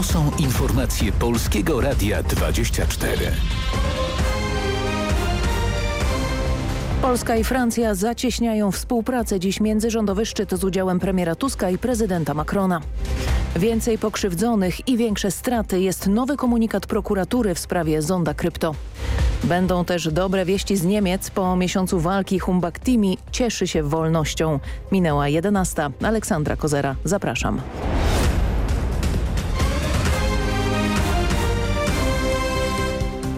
To są informacje Polskiego Radia 24. Polska i Francja zacieśniają współpracę. Dziś międzyrządowy szczyt z udziałem premiera Tuska i prezydenta Macrona. Więcej pokrzywdzonych i większe straty jest nowy komunikat prokuratury w sprawie zonda krypto. Będą też dobre wieści z Niemiec. Po miesiącu walki Humbaktimi cieszy się wolnością. Minęła 11. Aleksandra Kozera. Zapraszam.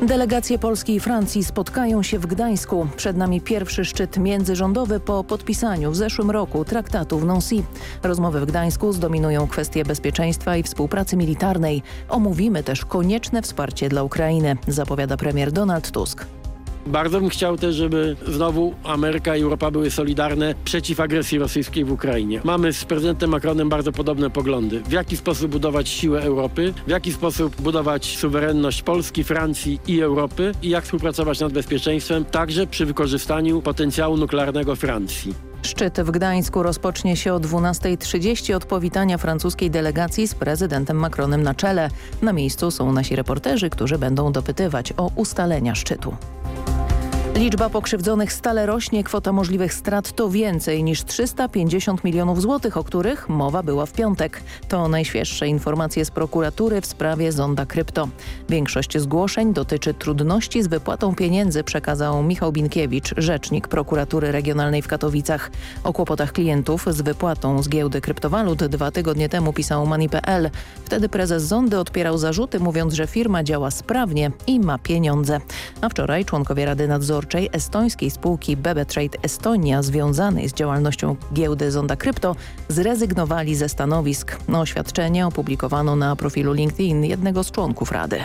Delegacje Polski i Francji spotkają się w Gdańsku. Przed nami pierwszy szczyt międzyrządowy po podpisaniu w zeszłym roku traktatu w Nancy. Rozmowy w Gdańsku zdominują kwestie bezpieczeństwa i współpracy militarnej. Omówimy też konieczne wsparcie dla Ukrainy, zapowiada premier Donald Tusk. Bardzo bym chciał też, żeby znowu Ameryka i Europa były solidarne przeciw agresji rosyjskiej w Ukrainie. Mamy z prezydentem Macronem bardzo podobne poglądy. W jaki sposób budować siłę Europy, w jaki sposób budować suwerenność Polski, Francji i Europy i jak współpracować nad bezpieczeństwem, także przy wykorzystaniu potencjału nuklearnego Francji. Szczyt w Gdańsku rozpocznie się o 12.30 od powitania francuskiej delegacji z prezydentem Macronem na czele. Na miejscu są nasi reporterzy, którzy będą dopytywać o ustalenia szczytu. Liczba pokrzywdzonych stale rośnie, kwota możliwych strat to więcej niż 350 milionów złotych, o których mowa była w piątek. To najświeższe informacje z prokuratury w sprawie zonda krypto. Większość zgłoszeń dotyczy trudności z wypłatą pieniędzy, przekazał Michał Binkiewicz, rzecznik prokuratury regionalnej w Katowicach. O kłopotach klientów z wypłatą z giełdy kryptowalut dwa tygodnie temu pisał Money.pl. Wtedy prezes zondy odpierał zarzuty, mówiąc, że firma działa sprawnie i ma pieniądze. A wczoraj członkowie Rady Nadzoru nadzorczej estońskiej spółki BB Trade Estonia związanej z działalnością giełdy Zonda Krypto zrezygnowali ze stanowisk. Oświadczenie opublikowano na profilu LinkedIn jednego z członków Rady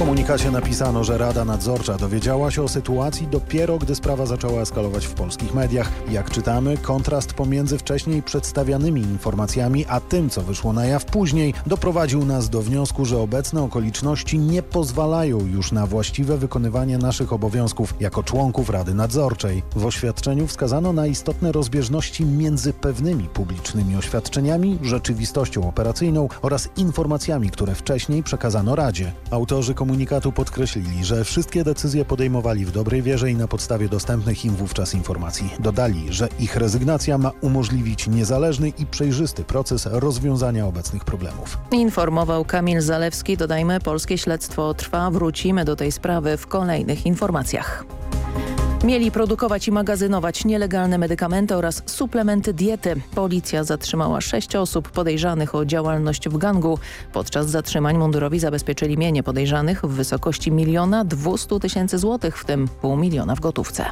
komunikacie napisano, że Rada Nadzorcza dowiedziała się o sytuacji dopiero, gdy sprawa zaczęła eskalować w polskich mediach. Jak czytamy, kontrast pomiędzy wcześniej przedstawianymi informacjami, a tym, co wyszło na jaw później, doprowadził nas do wniosku, że obecne okoliczności nie pozwalają już na właściwe wykonywanie naszych obowiązków jako członków Rady Nadzorczej. W oświadczeniu wskazano na istotne rozbieżności między pewnymi publicznymi oświadczeniami, rzeczywistością operacyjną oraz informacjami, które wcześniej przekazano Radzie. Autorzy komunikacji komunikatu podkreślili, że wszystkie decyzje podejmowali w dobrej wierze i na podstawie dostępnych im wówczas informacji. Dodali, że ich rezygnacja ma umożliwić niezależny i przejrzysty proces rozwiązania obecnych problemów. Informował Kamil Zalewski. Dodajmy, polskie śledztwo trwa. Wrócimy do tej sprawy w kolejnych informacjach. Mieli produkować i magazynować nielegalne medykamenty oraz suplementy diety. Policja zatrzymała sześć osób podejrzanych o działalność w gangu. Podczas zatrzymań mundurowi zabezpieczyli mienie podejrzanych w wysokości miliona dwustu tysięcy złotych, w tym pół miliona w gotówce.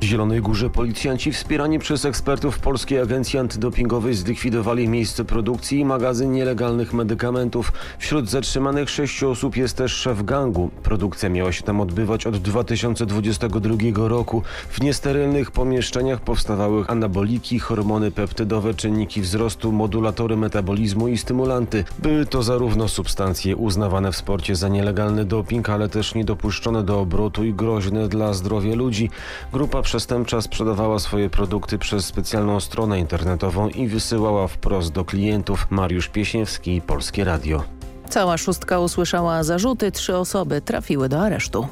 W Zielonej Górze policjanci wspierani przez ekspertów Polskiej Agencji Antydopingowej zlikwidowali miejsce produkcji i magazyn nielegalnych medykamentów. Wśród zatrzymanych sześciu osób jest też szef gangu. Produkcja miała się tam odbywać od 2022 roku. W niesterylnych pomieszczeniach powstawały anaboliki, hormony peptydowe, czynniki wzrostu, modulatory metabolizmu i stymulanty. Były to zarówno substancje uznawane w sporcie za nielegalny doping, ale też niedopuszczone do obrotu i groźne dla zdrowia ludzi. Grupa przestępcza sprzedawała swoje produkty przez specjalną stronę internetową i wysyłała wprost do klientów. Mariusz Pieśniewski, Polskie Radio. Cała szóstka usłyszała zarzuty, trzy osoby trafiły do aresztu.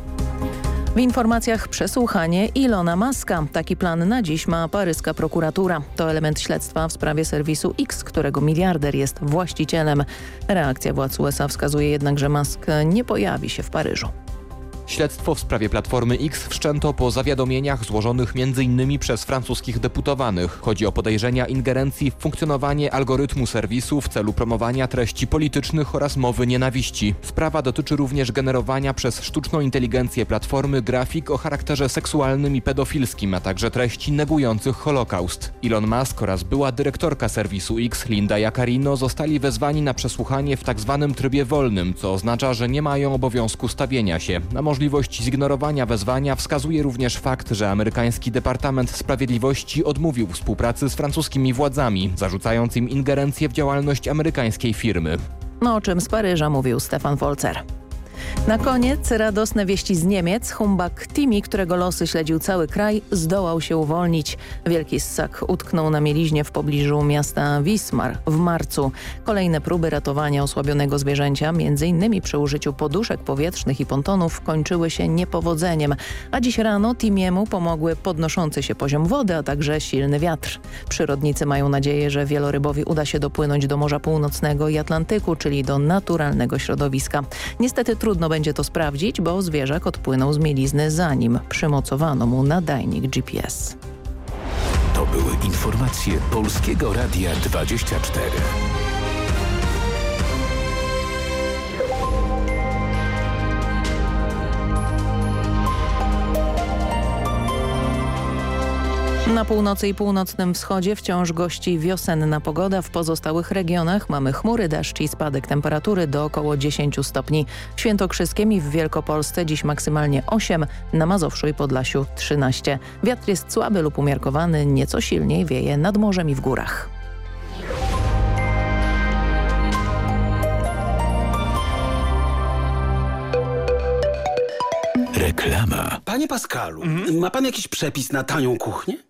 W informacjach przesłuchanie Ilona Maska. Taki plan na dziś ma paryska prokuratura. To element śledztwa w sprawie serwisu X, którego miliarder jest właścicielem. Reakcja władz USA wskazuje jednak, że Musk nie pojawi się w Paryżu. Śledztwo w sprawie Platformy X wszczęto po zawiadomieniach złożonych m.in. przez francuskich deputowanych. Chodzi o podejrzenia ingerencji w funkcjonowanie algorytmu serwisu w celu promowania treści politycznych oraz mowy nienawiści. Sprawa dotyczy również generowania przez sztuczną inteligencję platformy grafik o charakterze seksualnym i pedofilskim, a także treści negujących Holokaust. Elon Musk oraz była dyrektorka serwisu X Linda Jacarino zostali wezwani na przesłuchanie w tzw. Tak trybie wolnym, co oznacza, że nie mają obowiązku stawienia się. Na możliwość zignorowania wezwania wskazuje również fakt, że amerykański Departament Sprawiedliwości odmówił współpracy z francuskimi władzami, zarzucając im ingerencję w działalność amerykańskiej firmy. No o czym z Paryża mówił Stefan Wolcer. Na koniec radosne wieści z Niemiec. Humbak Timi, którego losy śledził cały kraj, zdołał się uwolnić. Wielki ssak utknął na mieliźnie w pobliżu miasta Wismar w marcu. Kolejne próby ratowania osłabionego zwierzęcia, m.in. przy użyciu poduszek powietrznych i pontonów, kończyły się niepowodzeniem. A dziś rano Timiemu pomogły podnoszący się poziom wody, a także silny wiatr. Przyrodnicy mają nadzieję, że wielorybowi uda się dopłynąć do Morza Północnego i Atlantyku, czyli do naturalnego środowiska. Niestety trudno będzie to sprawdzić, bo zwierzak odpłynął z mielizny zanim przymocowano mu nadajnik GPS. To były informacje Polskiego Radia 24. Na północy i północnym wschodzie wciąż gości wiosenna pogoda. W pozostałych regionach mamy chmury, deszcz i spadek temperatury do około 10 stopni. W Świętokrzyskiem i w Wielkopolsce dziś maksymalnie 8, na Mazowszu i Podlasiu 13. Wiatr jest słaby lub umiarkowany, nieco silniej wieje nad morzem i w górach. Reklama. Panie Pascalu, ma pan jakiś przepis na tanią kuchnię?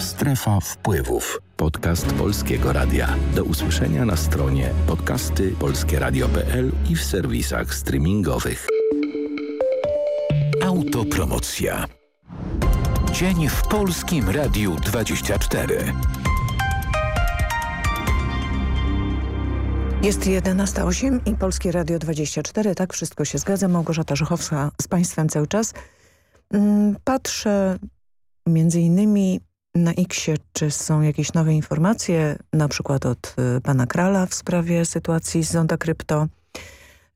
Strefa wpływów. Podcast Polskiego Radia. Do usłyszenia na stronie podcasty polskieradio.pl i w serwisach streamingowych. Autopromocja. Dzień w Polskim Radiu 24. Jest 11.08 i Polskie Radio 24. Tak, wszystko się zgadza. Małgorzata Żuchowska z Państwem cały czas. Patrzę między innymi na Xie, czy są jakieś nowe informacje, na przykład od y, pana Krala w sprawie sytuacji z Zonda Krypto,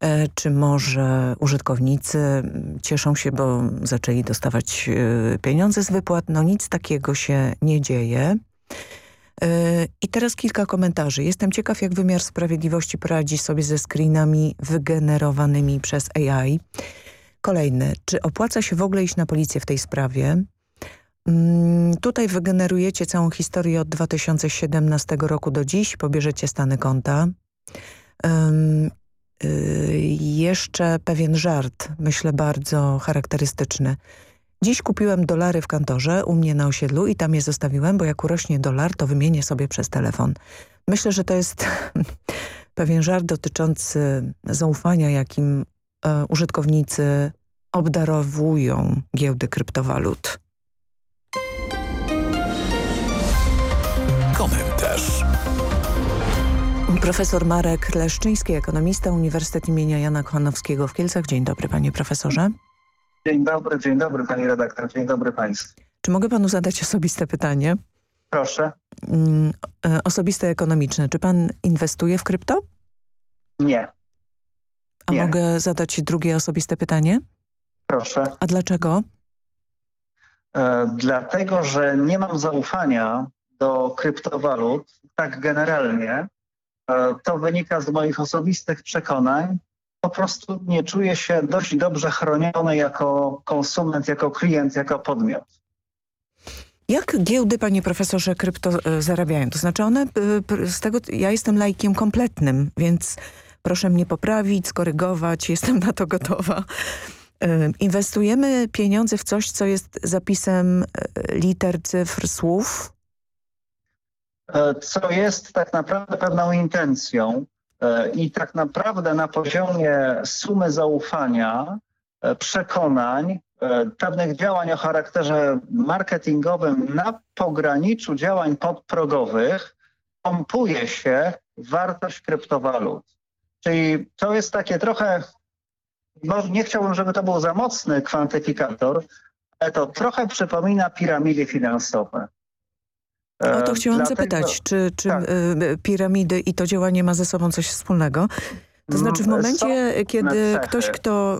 e, czy może użytkownicy cieszą się, bo zaczęli dostawać y, pieniądze z wypłat. No nic takiego się nie dzieje. E, I teraz kilka komentarzy. Jestem ciekaw, jak wymiar sprawiedliwości poradzi sobie ze screenami wygenerowanymi przez AI. Kolejny. Czy opłaca się w ogóle iść na policję w tej sprawie? Tutaj wygenerujecie całą historię od 2017 roku do dziś, pobierzecie stany konta. Um, y, jeszcze pewien żart, myślę bardzo charakterystyczny. Dziś kupiłem dolary w kantorze u mnie na osiedlu i tam je zostawiłem, bo jak urośnie dolar, to wymienię sobie przez telefon. Myślę, że to jest pewien żart dotyczący zaufania, jakim e, użytkownicy obdarowują giełdy kryptowalut. Komentarz. Profesor Marek Leszczyński, ekonomista Uniwersytet imienia Jana Kochanowskiego w Kielcach. Dzień dobry panie profesorze. Dzień dobry, dzień dobry pani redaktor, dzień dobry państwu. Czy mogę panu zadać osobiste pytanie? Proszę. Mm, osobiste ekonomiczne. Czy pan inwestuje w krypto? Nie. A Nie. mogę zadać drugie osobiste pytanie? Proszę. A dlaczego? E, dlatego, że nie mam zaufania do kryptowalut, tak generalnie, e, to wynika z moich osobistych przekonań. Po prostu nie czuję się dość dobrze chroniony jako konsument, jako klient, jako podmiot. Jak giełdy, panie profesorze, krypto e, zarabiają? To znaczy one, e, z tego, ja jestem lajkiem kompletnym, więc proszę mnie poprawić, skorygować, jestem na to gotowa. Inwestujemy pieniądze w coś, co jest zapisem liter, cyfr, słów? E, co jest tak naprawdę pewną intencją e, i tak naprawdę na poziomie sumy zaufania, e, przekonań, pewnych działań o charakterze marketingowym na pograniczu działań podprogowych pompuje się wartość kryptowalut. Czyli to jest takie trochę, nie chciałbym, żeby to był za mocny kwantyfikator, ale to trochę przypomina piramidy finansowe. O to chciałam Dlatego, zapytać, czy, czy tak. Y, piramidy i to działanie ma ze sobą coś wspólnego? To znaczy w mm, momencie, kiedy ktoś, kto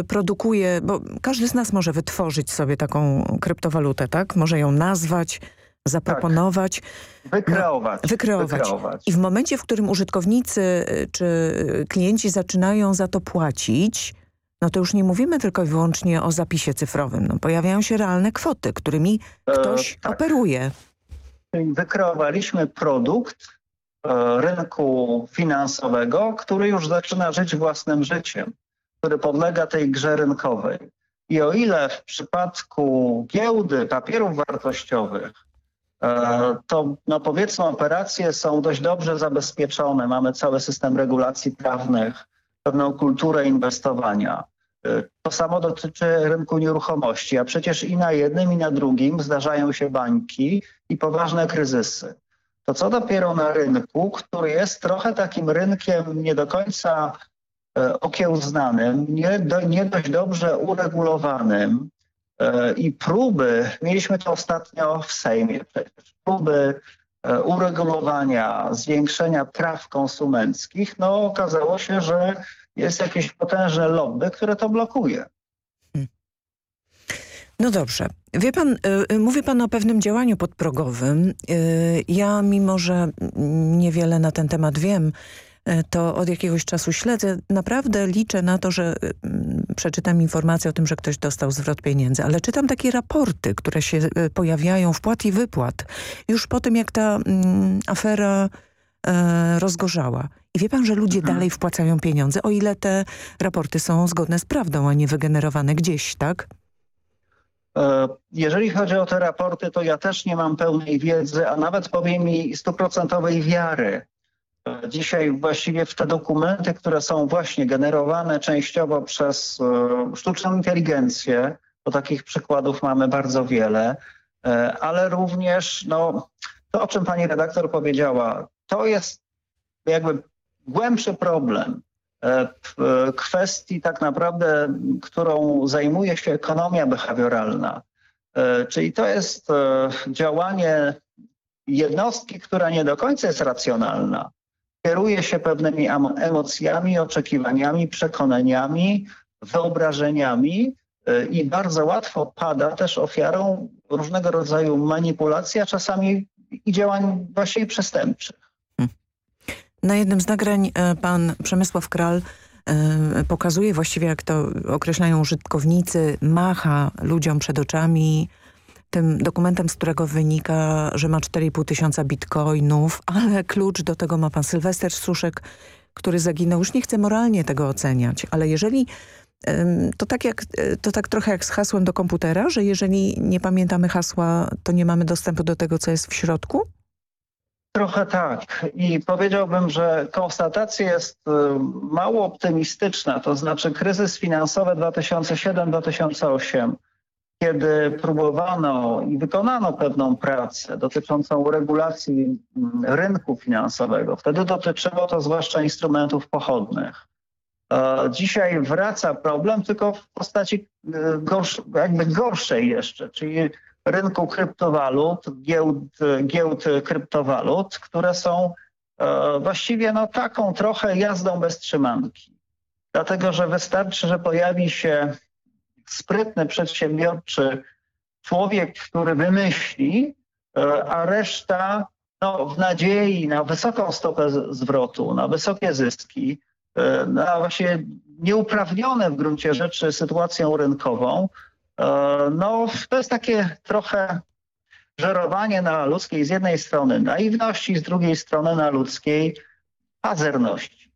y, produkuje, bo każdy z nas może wytworzyć sobie taką kryptowalutę, tak? Może ją nazwać, zaproponować. Tak. Wykreować. No, wykreować. wykreować. I w momencie, w którym użytkownicy czy klienci zaczynają za to płacić, no to już nie mówimy tylko i wyłącznie o zapisie cyfrowym. No, pojawiają się realne kwoty, którymi e, ktoś e, tak. operuje wykreowaliśmy produkt e, rynku finansowego, który już zaczyna żyć własnym życiem, który podlega tej grze rynkowej. I o ile w przypadku giełdy papierów wartościowych e, to no powiedzmy operacje są dość dobrze zabezpieczone, mamy cały system regulacji prawnych, pewną kulturę inwestowania. E, to samo dotyczy rynku nieruchomości, a przecież i na jednym, i na drugim zdarzają się bańki i poważne kryzysy. To co dopiero na rynku, który jest trochę takim rynkiem nie do końca e, okiełznanym, nie, do, nie dość dobrze uregulowanym e, i próby, mieliśmy to ostatnio w Sejmie próby uregulowania, zwiększenia praw konsumenckich, no okazało się, że jest jakieś potężne lobby, które to blokuje. No dobrze. Wie pan, y, y, mówi pan o pewnym działaniu podprogowym. Y, ja mimo, że niewiele na ten temat wiem, to od jakiegoś czasu śledzę. Naprawdę liczę na to, że przeczytam informację o tym, że ktoś dostał zwrot pieniędzy, ale czytam takie raporty, które się pojawiają, wpłat i wypłat. Już po tym, jak ta mm, afera rozgorzała. I wie pan, że ludzie mhm. dalej wpłacają pieniądze, o ile te raporty są zgodne z prawdą, a nie wygenerowane gdzieś, tak? E, jeżeli chodzi o te raporty, to ja też nie mam pełnej wiedzy, a nawet powiem mi stuprocentowej wiary. E, dzisiaj właściwie w te dokumenty, które są właśnie generowane częściowo przez e, sztuczną inteligencję, bo takich przykładów mamy bardzo wiele, ale również no, to, o czym pani redaktor powiedziała, to jest jakby głębszy problem e, w kwestii tak naprawdę, którą zajmuje się ekonomia behawioralna. E, czyli to jest e, działanie jednostki, która nie do końca jest racjonalna. Kieruje się pewnymi emocjami, oczekiwaniami, przekonaniami, wyobrażeniami i bardzo łatwo pada też ofiarą różnego rodzaju manipulacji, a czasami i działań właściwie przestępczych. Na jednym z nagrań e, pan Przemysław Kral e, pokazuje właściwie, jak to określają użytkownicy, macha ludziom przed oczami tym dokumentem, z którego wynika, że ma 4,5 tysiąca bitcoinów, ale klucz do tego ma pan Sylwester Suszek, który zaginął. Już nie chcę moralnie tego oceniać, ale jeżeli to tak, jak, e, to tak trochę jak z hasłem do komputera, że jeżeli nie pamiętamy hasła, to nie mamy dostępu do tego, co jest w środku? Trochę tak. I powiedziałbym, że konstatacja jest y, mało optymistyczna. To znaczy kryzys finansowy 2007-2008, kiedy próbowano i wykonano pewną pracę dotyczącą regulacji mm, rynku finansowego. Wtedy dotyczyło to zwłaszcza instrumentów pochodnych. Dzisiaj wraca problem, tylko w postaci y, gorsz, jakby gorszej jeszcze, czyli rynku kryptowalut, giełd, giełd kryptowalut, które są e, właściwie no, taką trochę jazdą bez trzymanki. Dlatego, że wystarczy, że pojawi się sprytny, przedsiębiorczy człowiek, który wymyśli a reszta no, w nadziei na wysoką stopę zwrotu, na wysokie zyski, na właśnie nieuprawnione w gruncie rzeczy sytuacją rynkową, no to jest takie trochę żerowanie na ludzkiej z jednej strony naiwności, z drugiej strony na ludzkiej pazerności.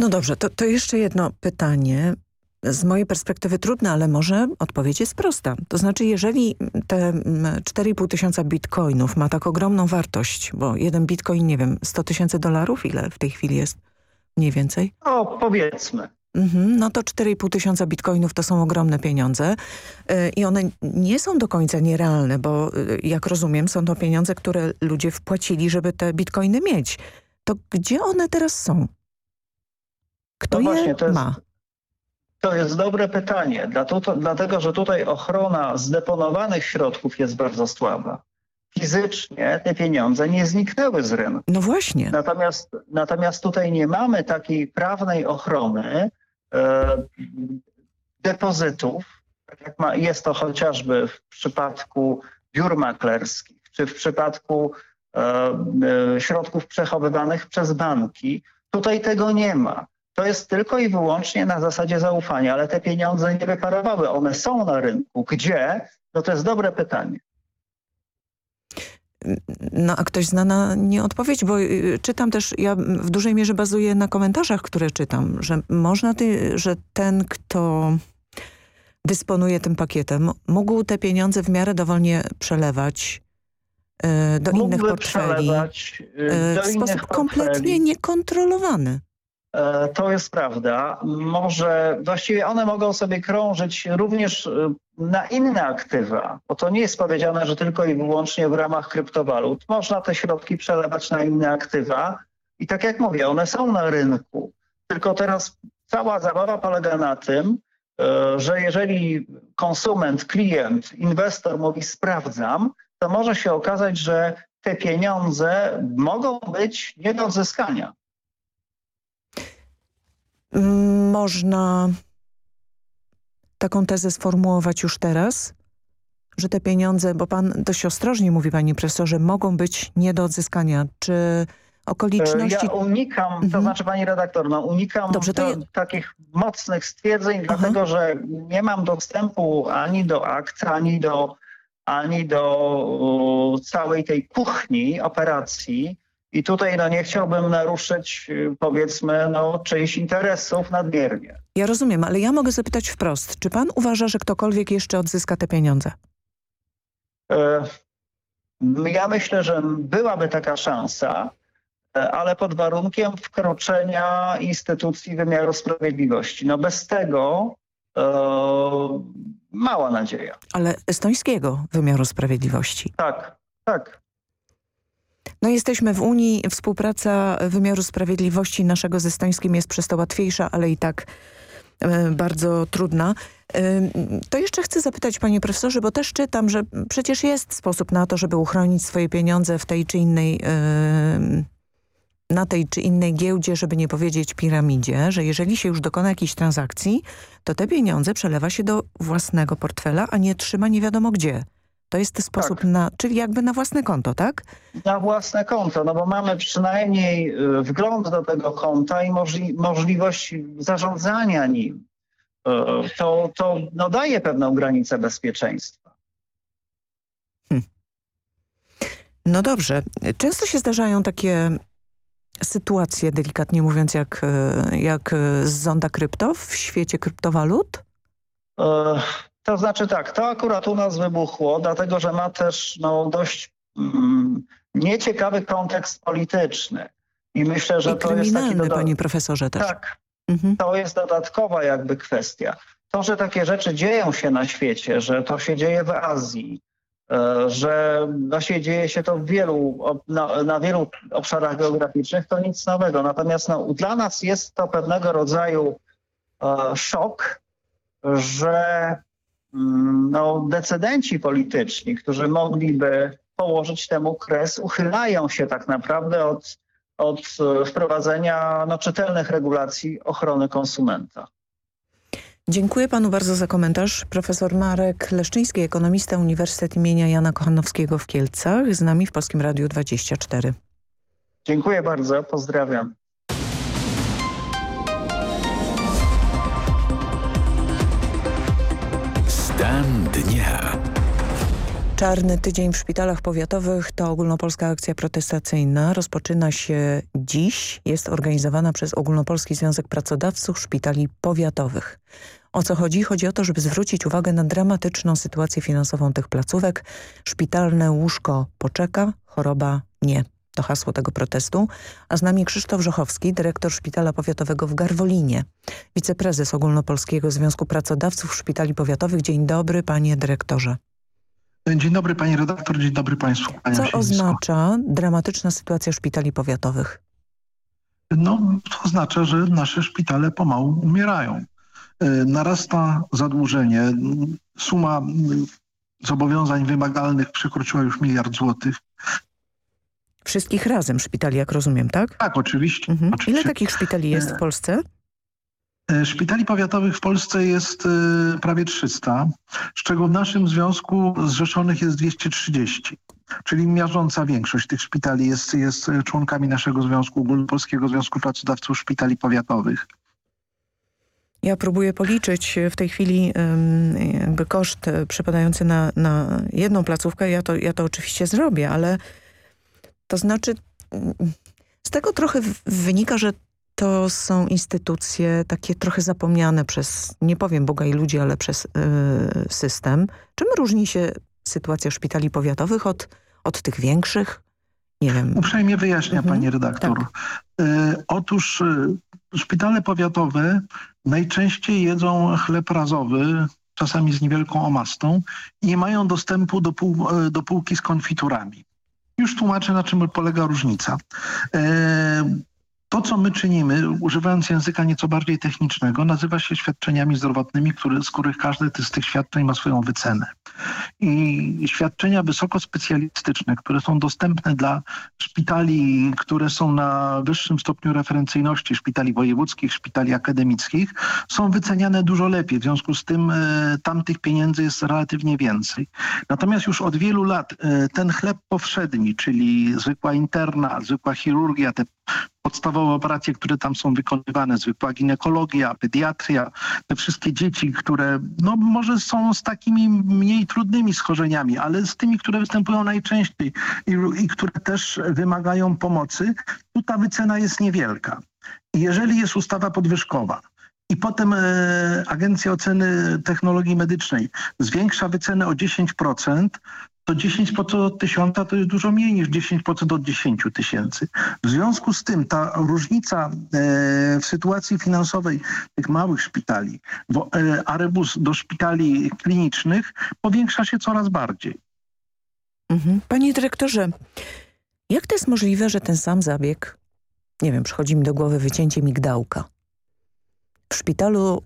No dobrze, to, to jeszcze jedno pytanie. Z mojej perspektywy trudne, ale może odpowiedź jest prosta. To znaczy, jeżeli te 4,5 tysiąca bitcoinów ma tak ogromną wartość, bo jeden bitcoin, nie wiem, 100 tysięcy dolarów, ile w tej chwili jest mniej więcej? O, powiedzmy. Mhm, no to 4,5 tysiąca bitcoinów to są ogromne pieniądze yy, i one nie są do końca nierealne, bo yy, jak rozumiem są to pieniądze, które ludzie wpłacili, żeby te bitcoiny mieć. To gdzie one teraz są? Kto no je właśnie, to jest, ma? To jest dobre pytanie, dlatego że tutaj ochrona zdeponowanych środków jest bardzo słaba. Fizycznie te pieniądze nie zniknęły z rynku. No właśnie. Natomiast, natomiast tutaj nie mamy takiej prawnej ochrony depozytów, tak jak ma, jest to chociażby w przypadku biur maklerskich, czy w przypadku e, e, środków przechowywanych przez banki. Tutaj tego nie ma. To jest tylko i wyłącznie na zasadzie zaufania, ale te pieniądze nie wyparowały. One są na rynku. Gdzie? No to jest dobre pytanie. No a ktoś zna na nie odpowiedź, bo y, czytam też, ja w dużej mierze bazuję na komentarzach, które czytam, że można, ty, że ten, kto dysponuje tym pakietem, mógł te pieniądze w miarę dowolnie przelewać y, do Mógłby innych portfeli y, do w innych sposób portfeli. kompletnie niekontrolowany. E, To jest prawda. Może właściwie one mogą sobie krążyć również e, na inne aktywa, bo to nie jest powiedziane, że tylko i wyłącznie w ramach kryptowalut. Można te środki przelewać na inne aktywa i tak jak mówię, one są na rynku. Tylko teraz cała zabawa polega na tym, e, że jeżeli konsument, klient, inwestor mówi sprawdzam, to może się okazać, że te pieniądze mogą być nie do odzyskania. Można taką tezę sformułować już teraz, że te pieniądze, bo pan dość ostrożnie mówi, panie profesorze, mogą być nie do odzyskania. Czy okoliczności... Ja unikam, to Mhm. znaczy pani redaktor, no unikam Dobrze, to je- takich mocnych stwierdzeń, dlatego że nie mam dostępu ani do akt, ani do, ani do całej tej kuchni operacji. I tutaj no, nie chciałbym naruszyć y, powiedzmy no, czyichś interesów nadmiernie. Ja rozumiem, ale ja mogę zapytać wprost. Czy pan uważa, że ktokolwiek jeszcze odzyska te pieniądze? E, Ja myślę, że byłaby taka szansa, e, ale pod warunkiem wkroczenia instytucji wymiaru sprawiedliwości. No bez tego e, mała nadzieja. Ale estońskiego wymiaru sprawiedliwości. Tak, tak. No jesteśmy w Unii, współpraca wymiaru sprawiedliwości naszego z estońskim jest przez to łatwiejsza, ale i tak e, bardzo trudna. E, To jeszcze chcę zapytać panie profesorze, bo też czytam, że przecież jest sposób na to, żeby uchronić swoje pieniądze w tej czy innej, e, na tej czy innej giełdzie, żeby nie powiedzieć piramidzie, że jeżeli się już dokona jakiejś transakcji, to te pieniądze przelewa się do własnego portfela, a nie trzyma nie wiadomo gdzie. To jest sposób na, czyli jakby na własne konto, tak? Na własne konto, no bo mamy przynajmniej y, wgląd do tego konta i możli możliwość zarządzania nim. Y, To, to no, daje pewną granicę bezpieczeństwa. No dobrze. Często się zdarzają takie sytuacje, delikatnie mówiąc, jak, e, jak z zonda krypto w świecie kryptowalut? To znaczy tak, to akurat u nas wybuchło, dlatego że ma też no, dość mm, nieciekawy kontekst polityczny. I myślę, że I to jest taki doda- panie profesorze, też. Tak, to jest dodatkowa jakby kwestia. To, że takie rzeczy dzieją się na świecie, że to się dzieje w Azji, e, że właśnie dzieje się to w wielu, na, na wielu obszarach geograficznych, to nic nowego. Natomiast no, dla nas jest to pewnego rodzaju e, szok, że no, decydenci polityczni, którzy mogliby położyć temu kres, uchylają się tak naprawdę od, od e, wprowadzenia no, czytelnych regulacji ochrony konsumenta. Dziękuję panu bardzo za komentarz. Profesor Marek Leszczyński, ekonomista Uniwersytet imienia Jana Kochanowskiego w Kielcach, z nami w Polskim Radiu 24. Dziękuję bardzo, pozdrawiam. Czarny tydzień w szpitalach powiatowych to ogólnopolska akcja protestacyjna. Rozpoczyna się dziś. Jest organizowana przez Ogólnopolski Związek Pracodawców Szpitali Powiatowych. O co chodzi? Chodzi o to, żeby zwrócić uwagę na dramatyczną sytuację finansową tych placówek. Szpitalne łóżko poczeka, choroba nie. To hasło tego protestu. A z nami Krzysztof Żochowski, dyrektor Szpitala Powiatowego w Garwolinie. Wiceprezes Ogólnopolskiego Związku Pracodawców Szpitali Powiatowych. Dzień dobry, panie dyrektorze. Dzień dobry pani redaktor, dzień dobry państwu. Co oznacza dramatyczna sytuacja szpitali powiatowych? No, to oznacza, że nasze szpitale pomału umierają. Narasta zadłużenie. Suma zobowiązań wymagalnych przekroczyła już miliard złotych. Wszystkich razem szpitali, jak rozumiem, tak? Tak, oczywiście. Mhm. oczywiście. Ile takich szpitali jest w Polsce? Szpitali powiatowych w Polsce jest y, prawie 300, z czego w naszym związku zrzeszonych jest 230. Czyli miażdżąca większość tych szpitali jest, jest członkami naszego związku, Ogólnopolskiego Związku Pracodawców Szpitali Powiatowych. Ja próbuję policzyć w tej chwili jakby koszt przypadający na, na jedną placówkę. Ja to, ja to oczywiście zrobię, ale to znaczy z tego trochę wynika, że to są instytucje takie trochę zapomniane przez, nie powiem Boga i ludzi, ale przez yy, system. Czym różni się sytuacja szpitali powiatowych od, od tych większych? Nie wiem. Uprzejmie wyjaśnia mhm. pani redaktor. Tak. Yy, otóż yy, szpitale powiatowe najczęściej jedzą chleb razowy, czasami z niewielką omastą i nie mają dostępu do, pół, do półki z konfiturami. Już tłumaczę, na czym polega różnica. To, co my czynimy, używając języka nieco bardziej technicznego, nazywa się świadczeniami zdrowotnymi, który, z których każde z tych świadczeń ma swoją wycenę. I świadczenia wysokospecjalistyczne, które są dostępne dla szpitali, które są na wyższym stopniu referencyjności, szpitali wojewódzkich, szpitali akademickich, są wyceniane dużo lepiej. W związku z tym e, tam tych pieniędzy jest relatywnie więcej. Natomiast już od wielu lat e, ten chleb powszedni, czyli zwykła interna, zwykła chirurgia, te podstawowe operacje, które tam są wykonywane, zwykła ginekologia, pediatria, te wszystkie dzieci, które no może są z takimi mniej trudnymi schorzeniami, ale z tymi, które występują najczęściej i, i które też wymagają pomocy, tu ta wycena jest niewielka. Jeżeli jest ustawa podwyżkowa, i potem e, Agencja Oceny Technologii Medycznej zwiększa wycenę o 10%, to 10% od tysiąca to jest dużo mniej niż 10% od 10 tysięcy. W związku z tym ta różnica e, w sytuacji finansowej tych małych szpitali, bo, e, a rebus do szpitali klinicznych powiększa się coraz bardziej. Mhm. Panie dyrektorze, jak to jest możliwe, że ten sam zabieg, nie wiem, przychodzi mi do głowy wycięcie migdałka, w szpitalu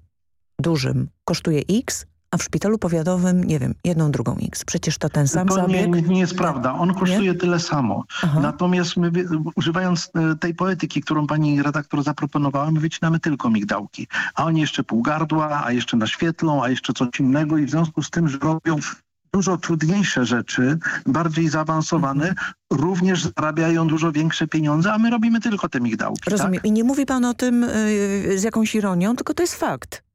dużym kosztuje X, a w szpitalu powiatowym, nie wiem, jedną drugą X. Przecież to ten sam to zabieg. Nie, nie jest prawda. On kosztuje nie? tyle samo. Aha. Natomiast my, używając e, tej poetyki, którą pani redaktor zaproponowała, my wycinamy tylko migdałki. A oni jeszcze pół gardła, a jeszcze naświetlą, a jeszcze coś innego i w związku z tym, że robią dużo trudniejsze rzeczy, bardziej zaawansowane, mhm. również zarabiają dużo większe pieniądze, a my robimy tylko te migdałki. Rozumiem. Tak? I nie mówi pan o tym yy, z jakąś ironią, tylko to jest fakt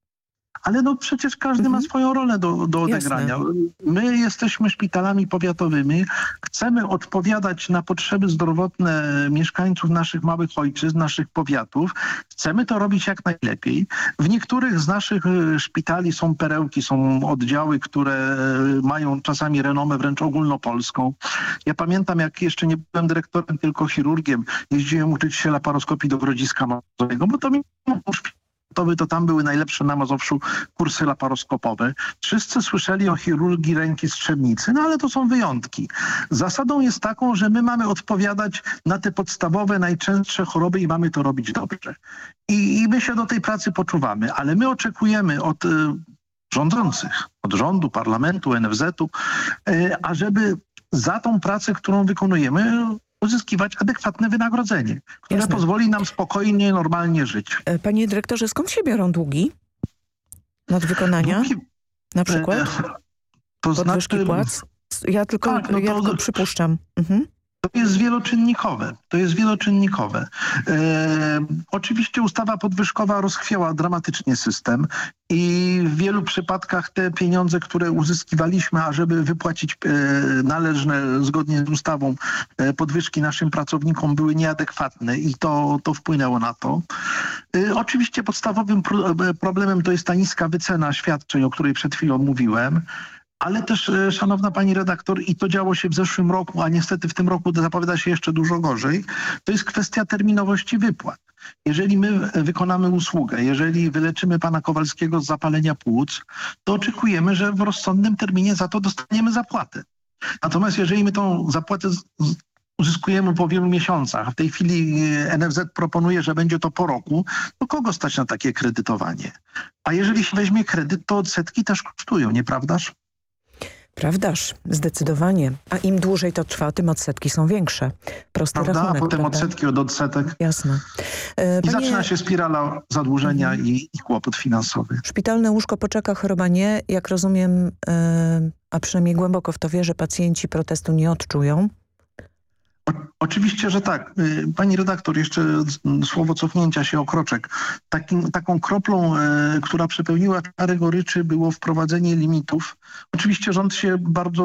ale no przecież każdy mhm. ma swoją rolę do, do odegrania. Jasne. My jesteśmy szpitalami powiatowymi, chcemy odpowiadać na potrzeby zdrowotne mieszkańców naszych małych ojczyzn, naszych powiatów. Chcemy to robić jak najlepiej. W niektórych z naszych e, szpitali są perełki, są oddziały, które e, mają czasami renomę wręcz ogólnopolską. Ja pamiętam, jak jeszcze nie byłem dyrektorem, tylko chirurgiem, jeździłem uczyć się laparoskopii do Grodziska Mazowego, bo to mi to tam były najlepsze na Mazowszu kursy laparoskopowe. Wszyscy słyszeli o chirurgii ręki strzemnicy, no ale to są wyjątki. Zasadą jest taką, że my mamy odpowiadać na te podstawowe, najczęstsze choroby i mamy to robić dobrze. I, i my się do tej pracy poczuwamy, ale my oczekujemy od y, rządzących, od rządu, parlamentu, NFZ-u, y, ażeby za tą pracę, którą wykonujemy, uzyskiwać adekwatne wynagrodzenie, które Jasne. pozwoli nam spokojnie, normalnie żyć. E, panie dyrektorze, skąd się biorą długi? Nadwykonania? Długi... Na przykład? E, to Podwyżki znaczy... płac? Ja tylko, tak, no ja tylko przypuszczam. Mhm. To jest wieloczynnikowe. To jest wieloczynnikowe. E, oczywiście ustawa podwyżkowa rozchwiała dramatycznie system i w wielu przypadkach te pieniądze, które uzyskiwaliśmy, ażeby wypłacić e, należne zgodnie z ustawą e, podwyżki naszym pracownikom były nieadekwatne i to, to wpłynęło na to. E, oczywiście podstawowym pro, e, problemem to jest ta niska wycena świadczeń, o której przed chwilą mówiłem ale też, e, szanowna pani redaktor, i to działo się w zeszłym roku, a niestety w tym roku zapowiada się jeszcze dużo gorzej, to jest kwestia terminowości wypłat. Jeżeli my wykonamy usługę, jeżeli wyleczymy pana Kowalskiego z zapalenia płuc, to oczekujemy, że w rozsądnym terminie za to dostaniemy zapłatę. Natomiast jeżeli my tą zapłatę uzyskujemy po wielu miesiącach, w tej chwili e, NFZ proponuje, że będzie to po roku, to kogo stać na takie kredytowanie? A jeżeli się weźmie kredyt, to odsetki też kosztują, nieprawdaż? Prawdaż, zdecydowanie. A im dłużej to trwa, tym odsetki są większe. Prosty prawda? rachunek. A potem prawda? odsetki od odsetek. Jasne. E, I zaczyna się spirala zadłużenia mhm. i, i kłopot finansowy. Szpitalne łóżko poczeka, choroba nie. Jak rozumiem, e, a przynajmniej głęboko w to wierzę, pacjenci protestu nie odczują. Oczywiście, że tak. Y, pani redaktor, jeszcze słowo cofnięcia się o kroczek. Takim, taką kroplą, e, która przepełniła czarę goryczy było wprowadzenie limitów. Oczywiście rząd się bardzo,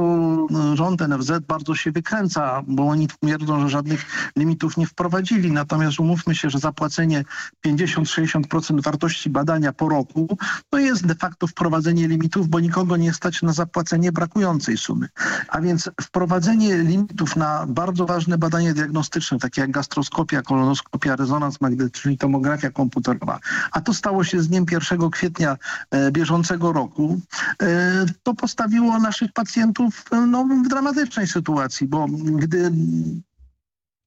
rząd NFZ bardzo się wykręca, bo oni twierdzą, że żadnych limitów nie wprowadzili. Natomiast umówmy się, że zapłacenie 50-60% wartości badania po roku to jest de facto wprowadzenie limitów, bo nikogo nie stać na zapłacenie brakującej sumy. A więc wprowadzenie limitów na bardzo ważne badania badania diagnostyczne, takie jak gastroskopia, kolonoskopia, rezonans magnetyczny i tomografia komputerowa, a to stało się z dniem 1 kwietnia e, bieżącego roku, e, to postawiło naszych pacjentów e, no, w dramatycznej sytuacji, bo gdy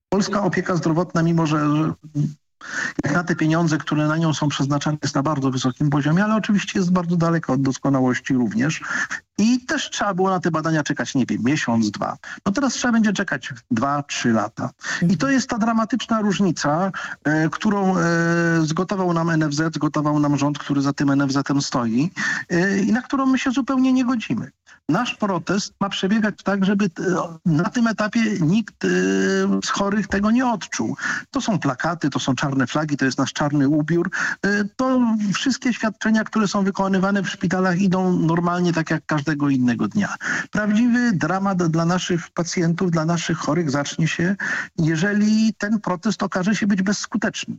polska opieka zdrowotna, mimo że jak na te pieniądze, które na nią są przeznaczane jest na bardzo wysokim poziomie, ale oczywiście jest bardzo daleko od doskonałości również. I też trzeba było na te badania czekać, nie wiem, miesiąc, dwa. No teraz trzeba będzie czekać dwa, trzy lata. I to jest ta dramatyczna różnica, e, którą e, zgotował nam NFZ, zgotował nam rząd, który za tym NFZ-em stoi e, i na którą my się zupełnie nie godzimy. Nasz protest ma przebiegać tak, żeby na tym etapie nikt e, z chorych tego nie odczuł. To są plakaty, to są czarne flagi, to jest nasz czarny ubiór. E, to wszystkie świadczenia, które są wykonywane w szpitalach idą normalnie tak jak każdy każdego innego dnia. Prawdziwy dramat dla naszych pacjentów, dla naszych chorych zacznie się, jeżeli ten protest okaże się być bezskuteczny.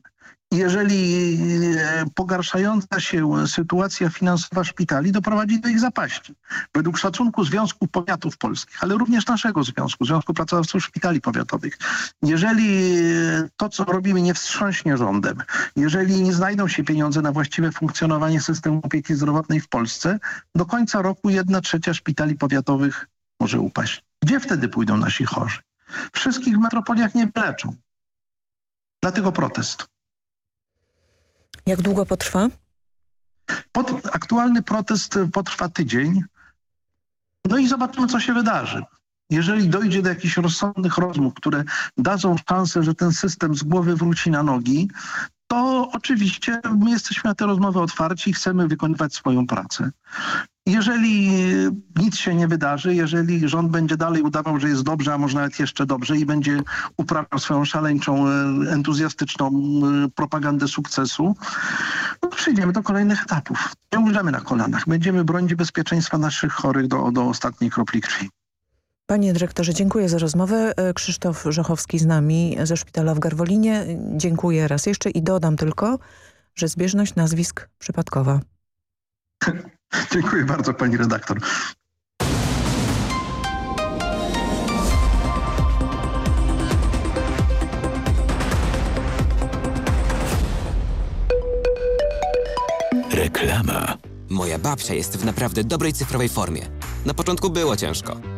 Jeżeli e, pogarszająca się sytuacja finansowa szpitali doprowadzi do ich zapaści. Według szacunku Związku Powiatów Polskich, ale również naszego związku, Związku Pracodawców Szpitali Powiatowych, jeżeli to, co robimy, nie wstrząśnie rządem, jeżeli nie znajdą się pieniądze na właściwe funkcjonowanie systemu opieki zdrowotnej w Polsce, do końca roku jedna trzecia szpitali powiatowych może upaść. Gdzie wtedy pójdą nasi chorzy? Wszystkich w metropoliach nie wyleczą. Dlatego protest. Jak długo potrwa? Pod, aktualny protest potrwa tydzień. No i zobaczymy, co się wydarzy. Jeżeli dojdzie do jakichś rozsądnych rozmów, które dadzą szansę, że ten system z głowy wróci na nogi, to oczywiście my jesteśmy na te rozmowy otwarci i chcemy wykonywać swoją pracę. Jeżeli nic się nie wydarzy, jeżeli rząd będzie dalej udawał, że jest dobrze, a może nawet jeszcze dobrze i będzie uprawiał swoją szaleńczą, e, entuzjastyczną e, propagandę sukcesu, no to przejdziemy do kolejnych etapów. Nie umrzemy na kolanach. Będziemy bronić bezpieczeństwa naszych chorych do, do ostatniej kropli krwi. Panie dyrektorze, dziękuję za rozmowę. E, Krzysztof Żochowski z nami ze szpitala w Garwolinie. Dziękuję raz jeszcze i dodam tylko, że zbieżność nazwisk przypadkowa. Dziękuję bardzo pani redaktor. Reklama. Moja babcia jest w naprawdę dobrej cyfrowej formie. Na początku było ciężko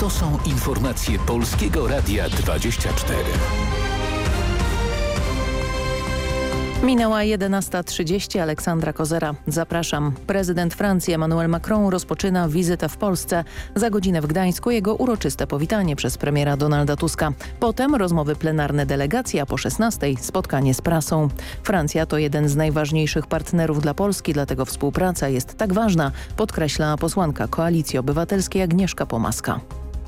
To są informacje Polskiego Radia 24. Minęła 11.30. Aleksandra Kozera. Zapraszam. Prezydent Francji Emmanuel Macron rozpoczyna wizytę w Polsce. Za godzinę w Gdańsku jego uroczyste powitanie przez premiera Donalda Tuska. Potem rozmowy plenarne delegacji, a po 16.00 spotkanie z prasą. Francja to jeden z najważniejszych partnerów dla Polski, dlatego współpraca jest tak ważna, podkreśla posłanka Koalicji Obywatelskiej Agnieszka Pomaska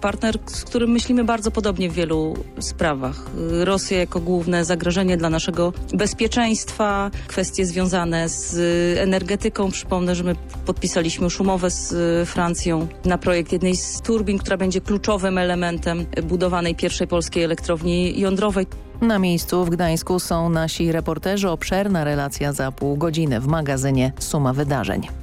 partner, z którym myślimy bardzo podobnie w wielu sprawach. Rosja jako główne zagrożenie dla naszego bezpieczeństwa, kwestie związane z energetyką. Przypomnę, że my podpisaliśmy już umowę z Francją na projekt jednej z turbin, która będzie kluczowym elementem budowanej pierwszej polskiej elektrowni jądrowej. Na miejscu w Gdańsku są nasi reporterzy. Obszerna relacja za pół godziny w magazynie Suma Wydarzeń.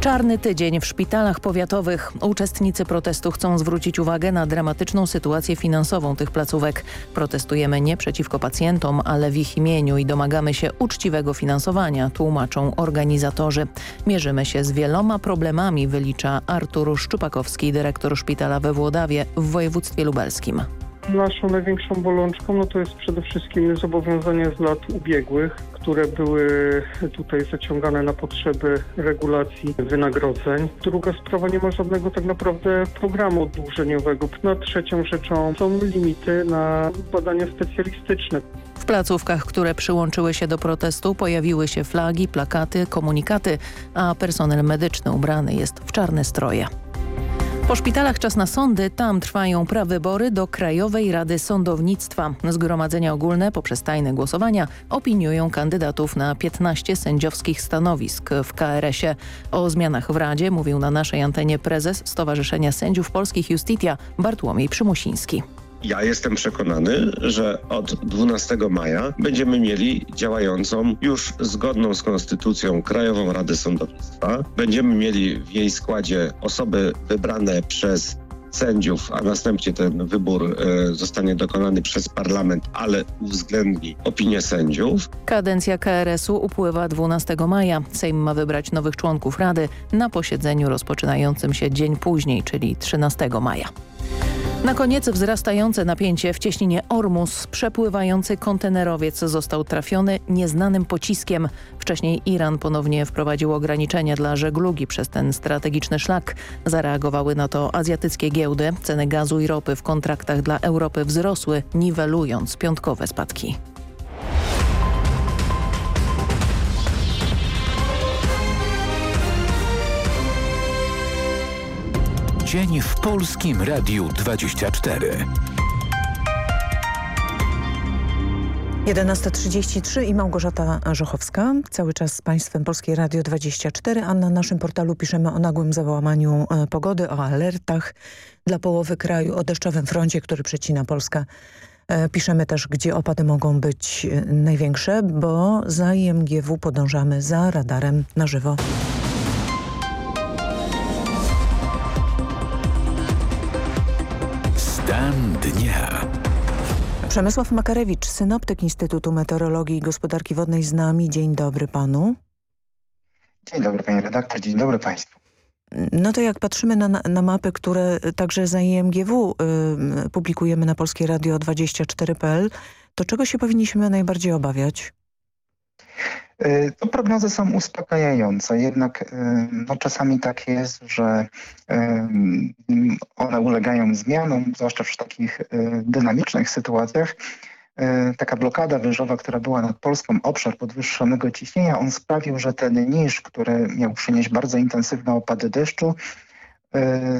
Czarny tydzień w szpitalach powiatowych. Uczestnicy protestu chcą zwrócić uwagę na dramatyczną sytuację finansową tych placówek. Protestujemy nie przeciwko pacjentom, ale w ich imieniu i domagamy się uczciwego finansowania, tłumaczą organizatorzy. Mierzymy się z wieloma problemami, wylicza Artur Szczupakowski, dyrektor szpitala we Włodawie w województwie lubelskim. Naszą największą bolączką no to jest przede wszystkim zobowiązania z lat ubiegłych, które były tutaj zaciągane na potrzeby regulacji wynagrodzeń. Druga sprawa, nie ma żadnego tak naprawdę programu oddłużeniowego. No, trzecią rzeczą są limity na badania specjalistyczne. W placówkach, które przyłączyły się do protestu pojawiły się flagi, plakaty, komunikaty, a personel medyczny ubrany jest w czarne stroje. Po szpitalach czas na sądy, tam trwają prawybory do Krajowej Rady Sądownictwa. Zgromadzenia ogólne poprzez tajne głosowania opiniują kandydatów na 15 sędziowskich stanowisk w KRS-ie. O zmianach w Radzie mówił na naszej antenie prezes Stowarzyszenia Sędziów Polskich Justitia Bartłomiej Przymusiński. Ja jestem przekonany, że od 12 maja będziemy mieli działającą już zgodną z konstytucją Krajową Radę Sądownictwa. Będziemy mieli w jej składzie osoby wybrane przez sędziów, a następnie ten wybór e, zostanie dokonany przez parlament, ale uwzględni opinię sędziów. Kadencja KRS-u upływa 12 maja. Sejm ma wybrać nowych członków Rady na posiedzeniu rozpoczynającym się dzień później, czyli 13 maja. Na koniec wzrastające napięcie w cieśninie Ormus. Przepływający kontenerowiec został trafiony nieznanym pociskiem. Wcześniej Iran ponownie wprowadził ograniczenia dla żeglugi przez ten strategiczny szlak. Zareagowały na to azjatyckie giełdy. Ceny gazu i ropy w kontraktach dla Europy wzrosły, niwelując piątkowe spadki. Dzień w Polskim Radiu 24. 11.33 i Małgorzata Żochowska. Cały czas z Państwem Polskie Radio 24, a na naszym portalu piszemy o nagłym załamaniu e, pogody, o alertach dla połowy kraju, o deszczowym froncie, który przecina Polskę. E, piszemy też, gdzie opady mogą być e, największe, bo za IMGW podążamy za radarem na żywo. Dnia. Przemysław Makarewicz, synoptyk Instytutu Meteorologii i Gospodarki Wodnej z nami. Dzień dobry panu. Dzień dobry panie redaktor, dzień dobry państwu. No to jak patrzymy na, na mapy, które także za IMGW y, publikujemy na Polskie Radio 24.pl, to czego się powinniśmy najbardziej obawiać? To prognozy są uspokajające, jednak no, czasami tak jest, że one ulegają zmianom, zwłaszcza w takich dynamicznych sytuacjach. Taka blokada wyżowa, która była nad Polską, obszar podwyższonego ciśnienia, on sprawił, że ten niż, który miał przynieść bardzo intensywne opady deszczu,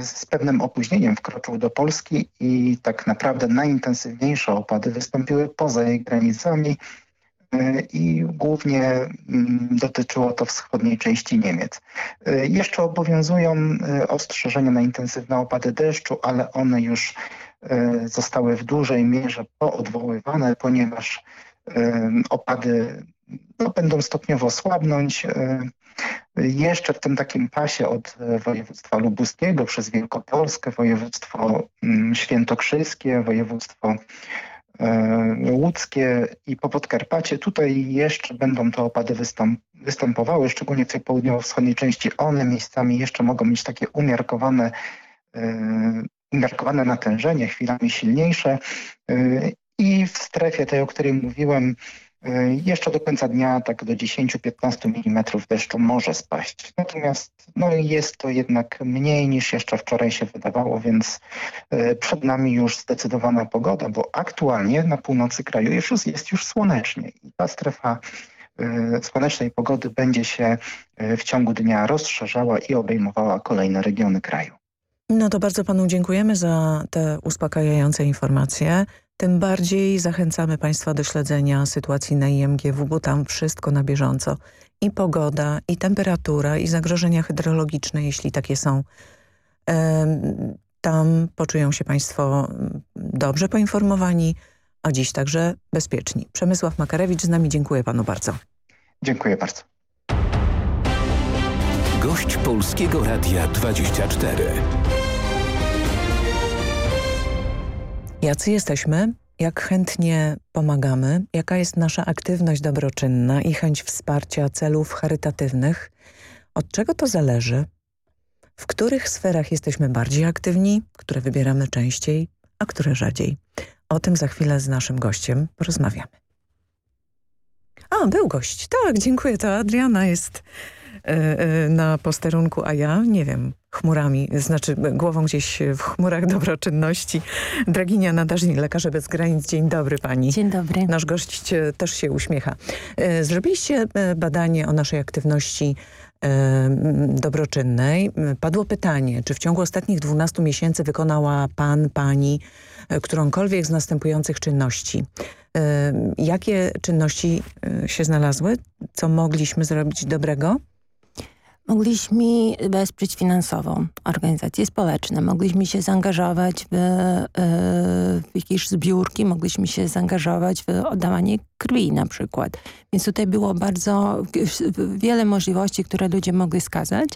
z pewnym opóźnieniem wkroczył do Polski i tak naprawdę najintensywniejsze opady wystąpiły poza jej granicami i głównie mm, dotyczyło to wschodniej części Niemiec. Jeszcze obowiązują ostrzeżenia na intensywne opady deszczu, ale one już zostały w dużej mierze poodwoływane, ponieważ opady no, będą stopniowo słabnąć. Jeszcze w tym takim pasie od województwa lubuskiego przez Wielkopolskę, województwo mm, świętokrzyskie, województwo łódzkie i po Podkarpacie. Tutaj jeszcze będą te opady występowały, szczególnie w tej południowo-wschodniej części. One miejscami jeszcze mogą mieć takie umiarkowane, umiarkowane natężenie, chwilami silniejsze. I w strefie tej, o której mówiłem, jeszcze do końca dnia tak do 10-15 mm deszczu może spaść. Natomiast no, jest to jednak mniej niż jeszcze wczoraj się wydawało, więc przed nami już zdecydowana pogoda, bo aktualnie na północy kraju już jest już słonecznie i ta strefa słonecznej pogody będzie się w ciągu dnia rozszerzała i obejmowała kolejne regiony kraju. No to bardzo panu dziękujemy za te uspokajające informacje. Tym bardziej zachęcamy Państwa do śledzenia sytuacji na IMGW, bo tam wszystko na bieżąco. I pogoda, i temperatura, i zagrożenia hydrologiczne, jeśli takie są. Tam poczują się Państwo dobrze poinformowani, a dziś także bezpieczni. Przemysław Makarewicz z nami. Dziękuję Panu bardzo. Dziękuję bardzo. Gość Polskiego Radia 24. Jacy jesteśmy? Jak chętnie pomagamy? Jaka jest nasza aktywność dobroczynna i chęć wsparcia celów charytatywnych? Od czego to zależy? W których sferach jesteśmy bardziej aktywni, które wybieramy częściej, a które rzadziej? O tym za chwilę z naszym gościem porozmawiamy. A, był gość. Tak, dziękuję. To Adriana jest na posterunku, a ja, nie wiem, chmurami, znaczy głową gdzieś w chmurach dobroczynności. Draginia Nadarzyń, Lekarze Bez Granic. Dzień dobry pani. Dzień dobry. Nasz gość też się uśmiecha. Zrobiliście badanie o naszej aktywności dobroczynnej. Padło pytanie, czy w ciągu ostatnich 12 miesięcy wykonała pan, pani którąkolwiek z następujących czynności. Jakie czynności się znalazły? Co mogliśmy zrobić dobrego? Mogliśmy wesprzeć finansowo organizacje społeczne, mogliśmy się zaangażować w, e, w jakieś zbiórki, mogliśmy się zaangażować w oddawanie krwi na przykład. Więc tutaj było bardzo wiele możliwości, które ludzie mogli skazać.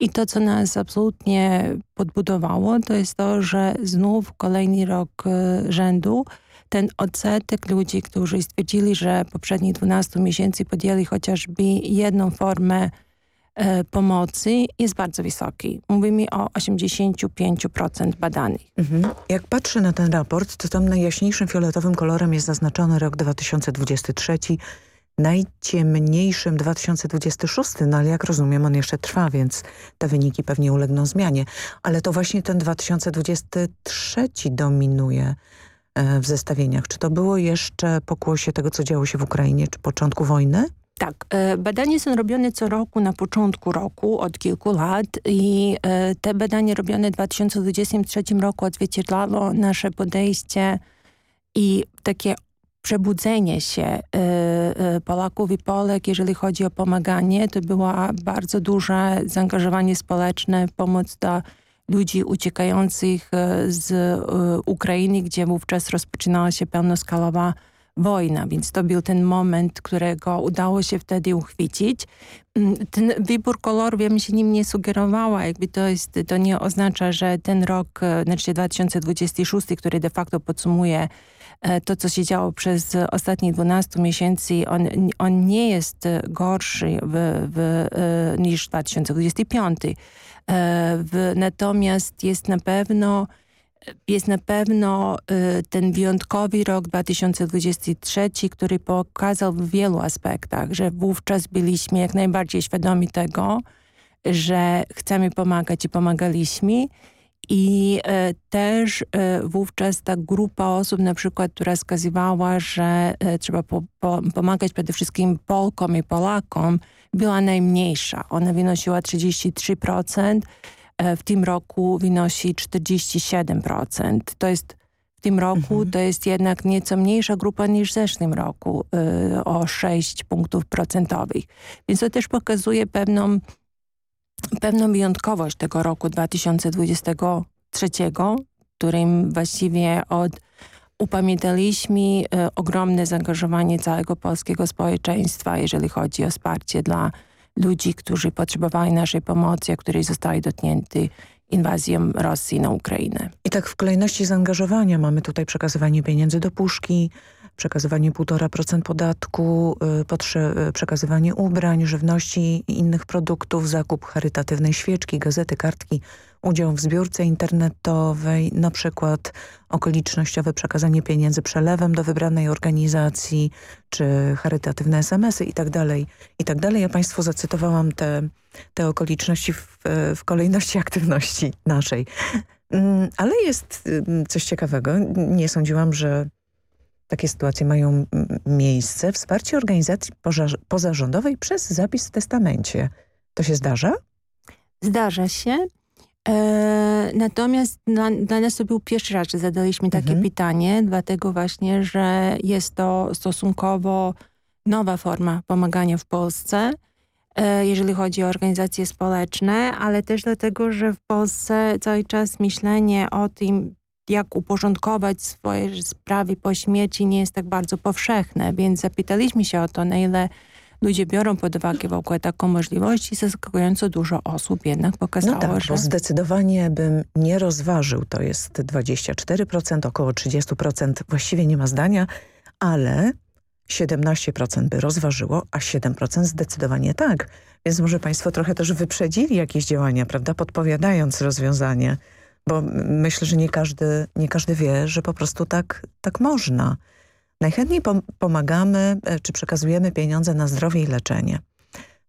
I to, co nas absolutnie podbudowało, to jest to, że znów kolejny rok e, rzędu ten odsetek ludzi, którzy stwierdzili, że poprzednich 12 miesięcy podjęli chociażby jedną formę pomocy jest bardzo wysoki. Mówimy o 85% badanych. Mhm. Jak patrzę na ten raport, to tam najjaśniejszym fioletowym kolorem jest zaznaczony rok 2023, najciemniejszym 2026, no ale jak rozumiem on jeszcze trwa, więc te wyniki pewnie ulegną zmianie. Ale to właśnie ten 2023 dominuje e, w zestawieniach. Czy to było jeszcze pokłosie tego, co działo się w Ukrainie, czy początku wojny? Tak, e, badania są robione co roku na początku roku, od kilku lat i e, te badania robione w 2023 roku odzwierciedlało nasze podejście i takie przebudzenie się e, Polaków i Polek, jeżeli chodzi o pomaganie. To było bardzo duże zaangażowanie społeczne, pomoc dla ludzi uciekających z Ukrainy, gdzie wówczas rozpoczynała się pełnoskalowa wojna, więc to był ten moment, którego udało się wtedy uchwycić. Mm, ten wybór kolorów, ja bym się nim nie sugerowała, jakby to jest, to nie oznacza, że ten rok, e, znaczy 2026, który de facto podsumuje e, to, co się działo przez ostatnie 12 miesięcy, on, on nie jest gorszy w, w, e, niż 2025. W, natomiast jest na pewno jest na pewno y, ten wyjątkowy rok 2023, który pokazał w wielu aspektach, że wówczas byliśmy jak najbardziej świadomi tego, że chcemy pomagać i pomagaliśmy. I e, też e, wówczas ta grupa osób na przykład, która wskazywała, że trzeba po, po, pomagać przede wszystkim Polkom i Polakom, była najmniejsza. Ona wynosiła 33%, e, w tym roku wynosi 47%. To jest w tym roku mhm. to jest jednak nieco mniejsza grupa niż w zeszłym roku e, o 6 punktów procentowych. Więc to też pokazuje pewną pewną wyjątkowość tego roku 2023, którym właściwie od upamiętaliśmy e, ogromne zaangażowanie całego polskiego społeczeństwa, jeżeli chodzi o wsparcie dla ludzi, którzy potrzebowali naszej pomocy, a którzy zostali dotknięci inwazją Rosji na Ukrainę. I tak w kolejności zaangażowania mamy tutaj przekazywanie pieniędzy do puszki, przekazywanie 1,5% podatku, y, y, przekazywanie ubrań, żywności i innych produktów, zakup charytatywnej świeczki, gazety, kartki, udział w zbiórce internetowej, na przykład okolicznościowe przekazanie pieniędzy przelewem do wybranej organizacji, czy charytatywne SMS-y i tak dalej, i tak. Ja Państwu zacytowałam te, te okoliczności w, w kolejności aktywności naszej. Mm, ale jest mm, coś ciekawego. Nie sądziłam, że takie sytuacje mają miejsce. Wsparcie organizacji pozarządowej przez zapis w testamencie. To się zdarza? Zdarza się. E, natomiast dla, dla, nas to był pierwszy raz, że zadaliśmy takie mhm. pytanie, dlatego właśnie, że jest to stosunkowo nowa forma pomagania w Polsce, e, jeżeli chodzi o organizacje społeczne, ale też dlatego, że w Polsce cały czas myślenie o tym, jak uporządkować swoje sprawy po śmierci nie jest tak bardzo powszechne, więc zapytaliśmy się o to, na ile ludzie biorą pod uwagę w ogóle taką możliwość i zaskakująco dużo osób jednak pokazało, no tak, że... zdecydowanie bym nie rozważył, to jest 24%, około 30%, właściwie nie ma zdania, ale 17% by rozważyło, a 7% zdecydowanie tak. Więc może Państwo trochę też wyprzedzili jakieś działania, prawda, podpowiadając rozwiązanie bo myślę, że nie każdy, nie każdy wie, że po prostu tak, tak można. Najchętniej pomagamy e, czy przekazujemy pieniądze na zdrowie i leczenie,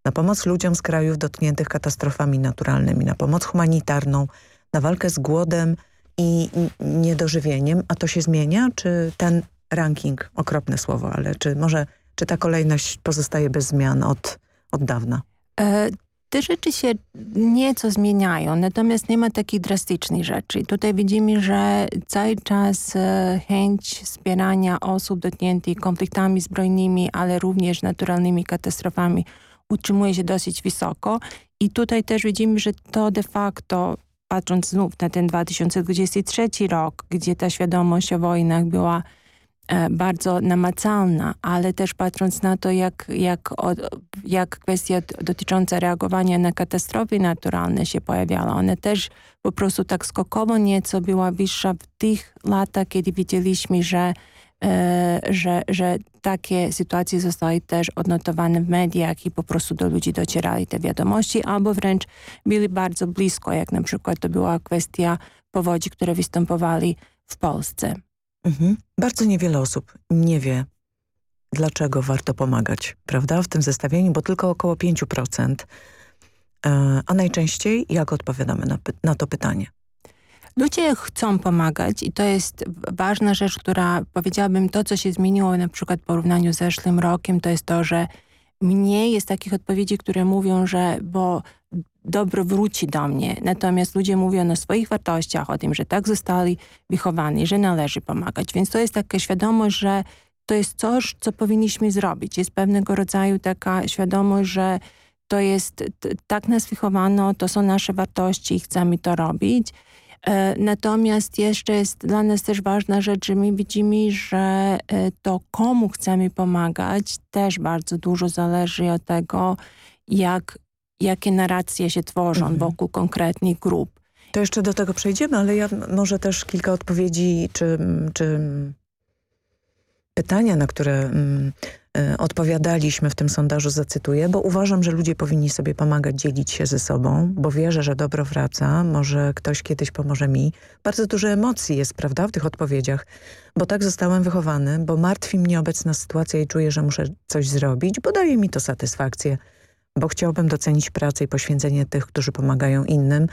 na pomoc ludziom z krajów dotkniętych katastrofami naturalnymi, na pomoc humanitarną, na walkę z głodem i niedożywieniem. A to się zmienia? Czy ten ranking, okropne słowo, ale czy może czy ta kolejność pozostaje bez zmian od, od dawna? Te rzeczy się nieco zmieniają, natomiast nie ma takich drastycznych rzeczy. Tutaj widzimy, że cały czas e, chęć wspierania osób dotkniętych konfliktami zbrojnymi, ale również naturalnymi katastrofami utrzymuje się dosyć wysoko. I tutaj też widzimy, że to de facto, patrząc znów na ten 2023 rok, gdzie ta świadomość o wojnach była bardzo namacalna, ale też patrząc na to, jak, jak, jak kwestia dotycząca reagowania na katastrofy naturalne się pojawiała. One też po prostu tak skokowo nieco była wyższa w tych latach, kiedy widzieliśmy, że, e, że, że takie sytuacje zostały też odnotowane w mediach i po prostu do ludzi docierali te wiadomości, albo wręcz byli bardzo blisko, jak na przykład to była kwestia powodzi, które występowali w Polsce. Mhm. Bardzo niewiele osób nie wie, dlaczego warto pomagać, prawda, w tym zestawieniu, bo tylko około 5%. E, a najczęściej jak odpowiadamy na, na to pytanie? Ludzie chcą pomagać i to jest ważna rzecz, która powiedziałabym to, co się zmieniło na przykład w porównaniu z zeszłym rokiem, to jest to, że mniej jest takich odpowiedzi, które mówią, że bo dobro wróci do mnie. Natomiast ludzie mówią o swoich wartościach, o tym, że tak zostali wychowani, że należy pomagać. Więc to jest taka świadomość, że to jest coś, co powinniśmy zrobić. Jest pewnego rodzaju taka świadomość, że to jest, tak nas wychowano, to są nasze wartości i chcemy to robić. E, natomiast jeszcze jest dla nas też ważna rzecz, że my widzimy, że e, to komu chcemy pomagać też bardzo dużo zależy od tego, jak jakie narracje się tworzą mhm. wokół konkretnych grup. To jeszcze do tego przejdziemy, ale ja może też kilka odpowiedzi czy, czy pytania, na które mm, odpowiadaliśmy w tym sondażu, zacytuję, bo uważam, że ludzie powinni sobie pomagać, dzielić się ze sobą, bo wierzę, że dobro wraca, może ktoś kiedyś pomoże mi. Bardzo dużo emocji jest, prawda, w tych odpowiedziach, bo tak zostałem wychowany, bo martwi mnie obecna sytuacja i czuję, że muszę coś zrobić, bo daje mi to satysfakcję, bo chciałbym docenić pracę i poświęcenie tych, którzy pomagają innym.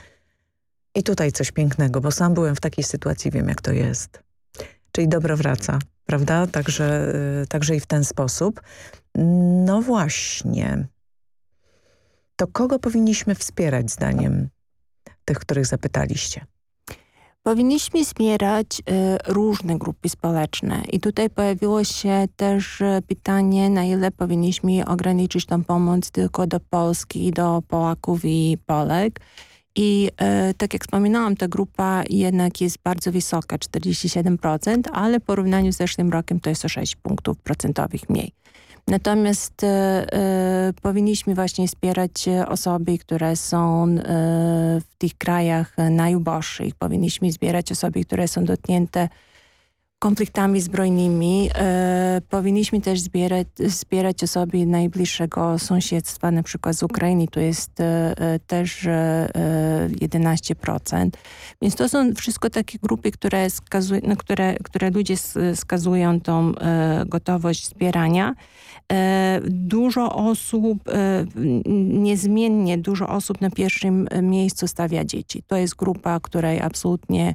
I tutaj coś pięknego, bo sam byłem w takiej sytuacji, wiem jak to jest. Czyli dobro wraca prawda? Także, y, także i w ten sposób. No właśnie. To kogo powinniśmy wspierać zdaniem tych, których zapytaliście? Powinniśmy wspierać y, różne grupy społeczne i tutaj pojawiło się też y, pytanie, na ile powinniśmy ograniczyć tą pomoc tylko do Polski, do Polaków i Polek. I e, tak jak wspominałam, ta grupa jednak jest bardzo wysoka, 47%, ale w porównaniu z zeszłym rokiem to jest o 6 punktów procentowych mniej. Natomiast e, e, powinniśmy właśnie wspierać osoby, które są e, w tych krajach najuboższych. Powinniśmy wspierać osoby, które są dotknięte konfliktami zbrojnymi. E, powinniśmy też zbierać, wspierać osoby najbliższego sąsiedztwa, na przykład z Ukrainy, to jest e, e też e, 11%. Więc to są wszystko takie grupy, które, skazuj, no, które, które ludzie skazują tą e, gotowość wspierania. E, dużo osób, niezmiennie dużo osób na pierwszym miejscu stawia dzieci. To jest grupa, której absolutnie E,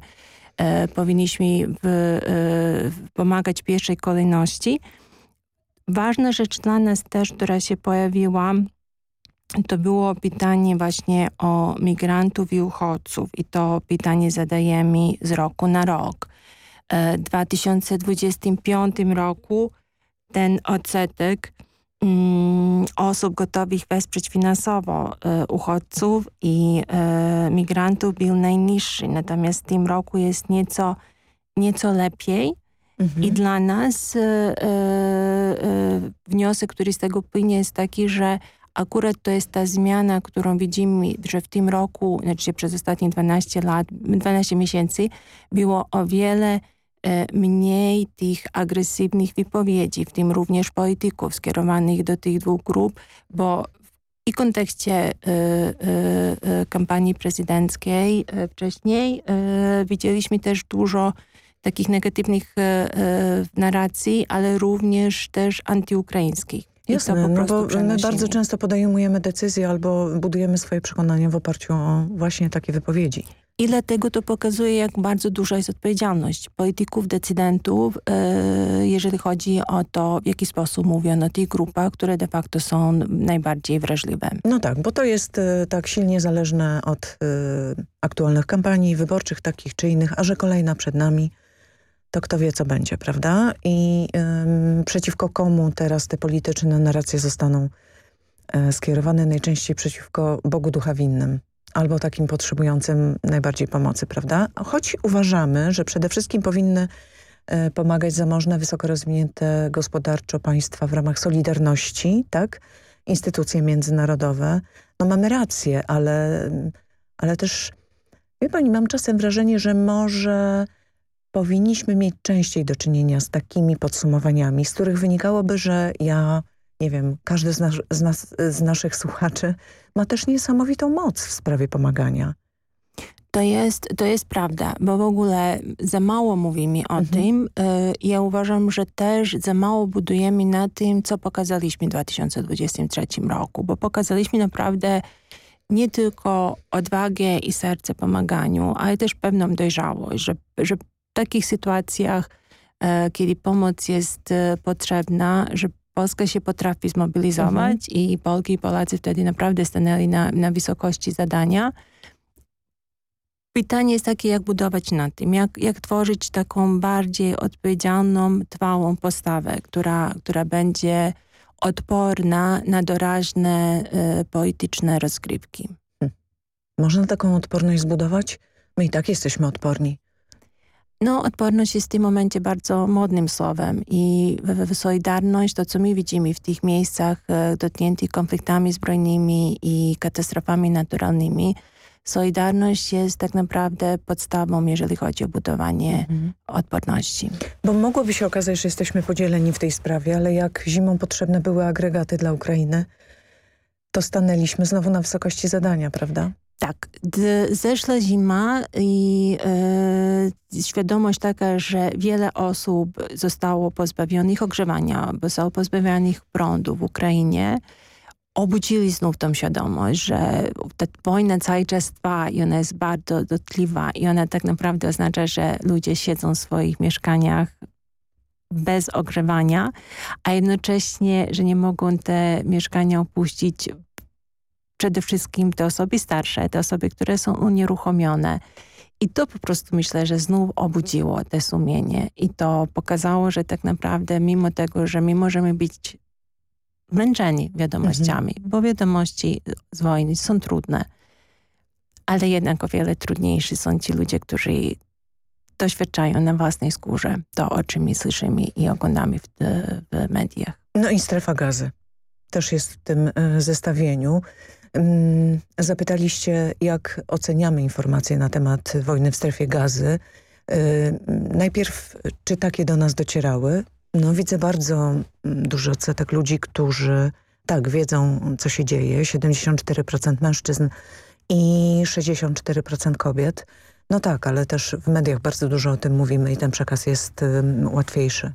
powinniśmy w, e, pomagać w pierwszej kolejności. Ważna rzecz dla nas też, która się pojawiła, to było pytanie właśnie o migrantów i uchodźców i to pytanie zadajemy z roku na rok. E, w 2025 roku ten odsetek osób gotowych wesprzeć finansowo e, uchodźców i e, migrantów był najniższy. Natomiast w tym roku jest nieco, nieco lepiej. Mhm. I dla nas e, wniosek, który z tego płynie jest taki, że akurat to jest ta zmiana, którą widzimy, że w tym roku, znaczy przez ostatnie 12 lat, 12 miesięcy było o wiele mniej tych agresywnych wypowiedzi, w tym również polityków skierowanych do tych dwóch grup, bo i w kontekście e, e, kampanii prezydenckiej wcześniej widzieliśmy też dużo takich negatywnych narracji, ale również też antyukraińskich. Jasne, no bo my bardzo często podejmujemy decyzje albo budujemy swoje przekonania w oparciu o właśnie takie wypowiedzi. I dlatego to pokazuje, jak bardzo duża jest odpowiedzialność polityków, decydentów, e, jeżeli chodzi o to, w jaki sposób mówią o tych grupach, które de facto są najbardziej wrażliwe. No tak, bo to jest e, tak silnie zależne od e, aktualnych kampanii wyborczych, takich czy innych, a że kolejna przed nami, to kto wie, co będzie, prawda? I przeciwko komu teraz te polityczne narracje zostaną skierowane najczęściej przeciwko Bogu Ducha Winnym albo takim potrzebującym najbardziej pomocy, prawda? Choć uważamy, że przede wszystkim powinny e, pomagać zamożne, wysoko rozwinięte gospodarczo państwa w ramach solidarności, tak? Instytucje międzynarodowe. No mamy rację, ale, ale też, wie pani, mam czasem wrażenie, że może powinniśmy mieć częściej do czynienia z takimi podsumowaniami, z których wynikałoby, że ja nie wiem, każdy z, nas, z, nas, z naszych słuchaczy ma też niesamowitą moc w sprawie pomagania. To jest, to jest prawda, bo w ogóle za mało mówimy o mhm. tym. Y, ja uważam, że też za mało budujemy na tym, co pokazaliśmy w 2023 roku, bo pokazaliśmy naprawdę nie tylko odwagę i serce pomaganiu, ale też pewną dojrzałość, że, że w takich sytuacjach, e, kiedy pomoc jest e, potrzebna, że Polska się potrafi zmobilizować mhm. i Polki i Polacy wtedy naprawdę stanęli na, na wysokości zadania. Pytanie jest takie, jak budować na tym, jak, jak tworzyć taką bardziej odpowiedzialną, trwałą postawę, która, która będzie odporna na doraźne y, polityczne rozgrywki. Hmm. Można taką odporność zbudować? My i tak jesteśmy odporni. No, odporność jest w tym momencie bardzo modnym słowem i Solidarność, to co my widzimy w tych miejscach e, dotkniętych konfliktami zbrojnymi i katastrofami naturalnymi, Solidarność jest tak naprawdę podstawą, jeżeli chodzi o budowanie mhm. odporności. Bo mogłoby się okazać, że jesteśmy podzieleni w tej sprawie, ale jak zimą potrzebne były agregaty dla Ukrainy, to stanęliśmy znowu na wysokości zadania, prawda? Tak, zeszła zima i e, świadomość taka, że wiele osób zostało pozbawionych ogrzewania, zostało pozbawionych prądu w Ukrainie, obudzili znów tą świadomość, że ta wojna cały czas trwa i ona jest bardzo dotkliwa i ona tak naprawdę oznacza, że ludzie siedzą w swoich mieszkaniach bez ogrzewania, a jednocześnie, że nie mogą te mieszkania opuścić przede wszystkim te osoby starsze, te osoby, które są unieruchomione. I to po prostu myślę, że znów obudziło te sumienie i to pokazało, że tak naprawdę mimo tego, że my możemy być zmęczeni wiadomościami, mhm. bo wiadomości z wojny są trudne, ale jednak o wiele trudniejsi są ci ludzie, którzy doświadczają na własnej skórze to, o czym my słyszymy i oglądamy w, w mediach. No i strefa gazy też jest w tym e, zestawieniu. Mm, zapytaliście, jak oceniamy informacje na temat wojny w strefie gazy. E, najpierw, czy takie do nas docierały? No widzę bardzo mm, duży odsetek ludzi, którzy tak wiedzą, co się dzieje. 74% mężczyzn i 64% kobiet. No tak, ale też w mediach bardzo dużo o tym mówimy i ten przekaz jest łatwiejszy.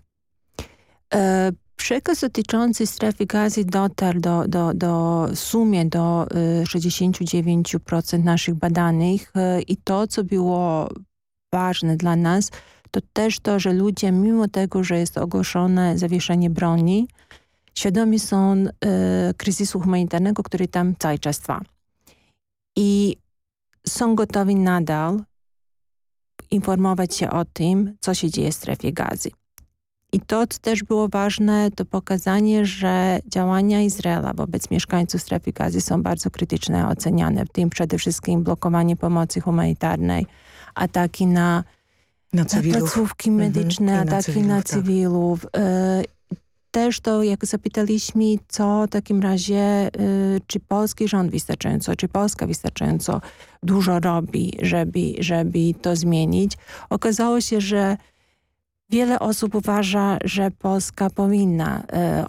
E, przekaz dotyczący strefy gazy dotarł do, do, do sumie do y, 69% naszych badanych y, i to, co było ważne dla nas, to też to, że ludzie mimo tego, że jest ogłoszone zawieszenie broni, świadomi są y, kryzysu humanitarnego, który tam cały czas trwa. I są gotowi nadal informować się o tym, co się dzieje w strefie gazy. I to, co też było ważne, to pokazanie, że działania Izraela wobec mieszkańców strefy gazy są bardzo krytyczne, oceniane, w tym przede wszystkim blokowanie pomocy humanitarnej, ataki na na, cywilów. na placówki mhm. medyczne, mhm. ataki na cywilów. Na cywilów. Tak. Też to, jak zapytaliśmy, co w takim razie, y, czy polski rząd wystarczająco, czy Polska wystarczająco dużo robi, żeby, żeby to zmienić. Okazało się, że Wiele osób uważa, że Polska powinna e,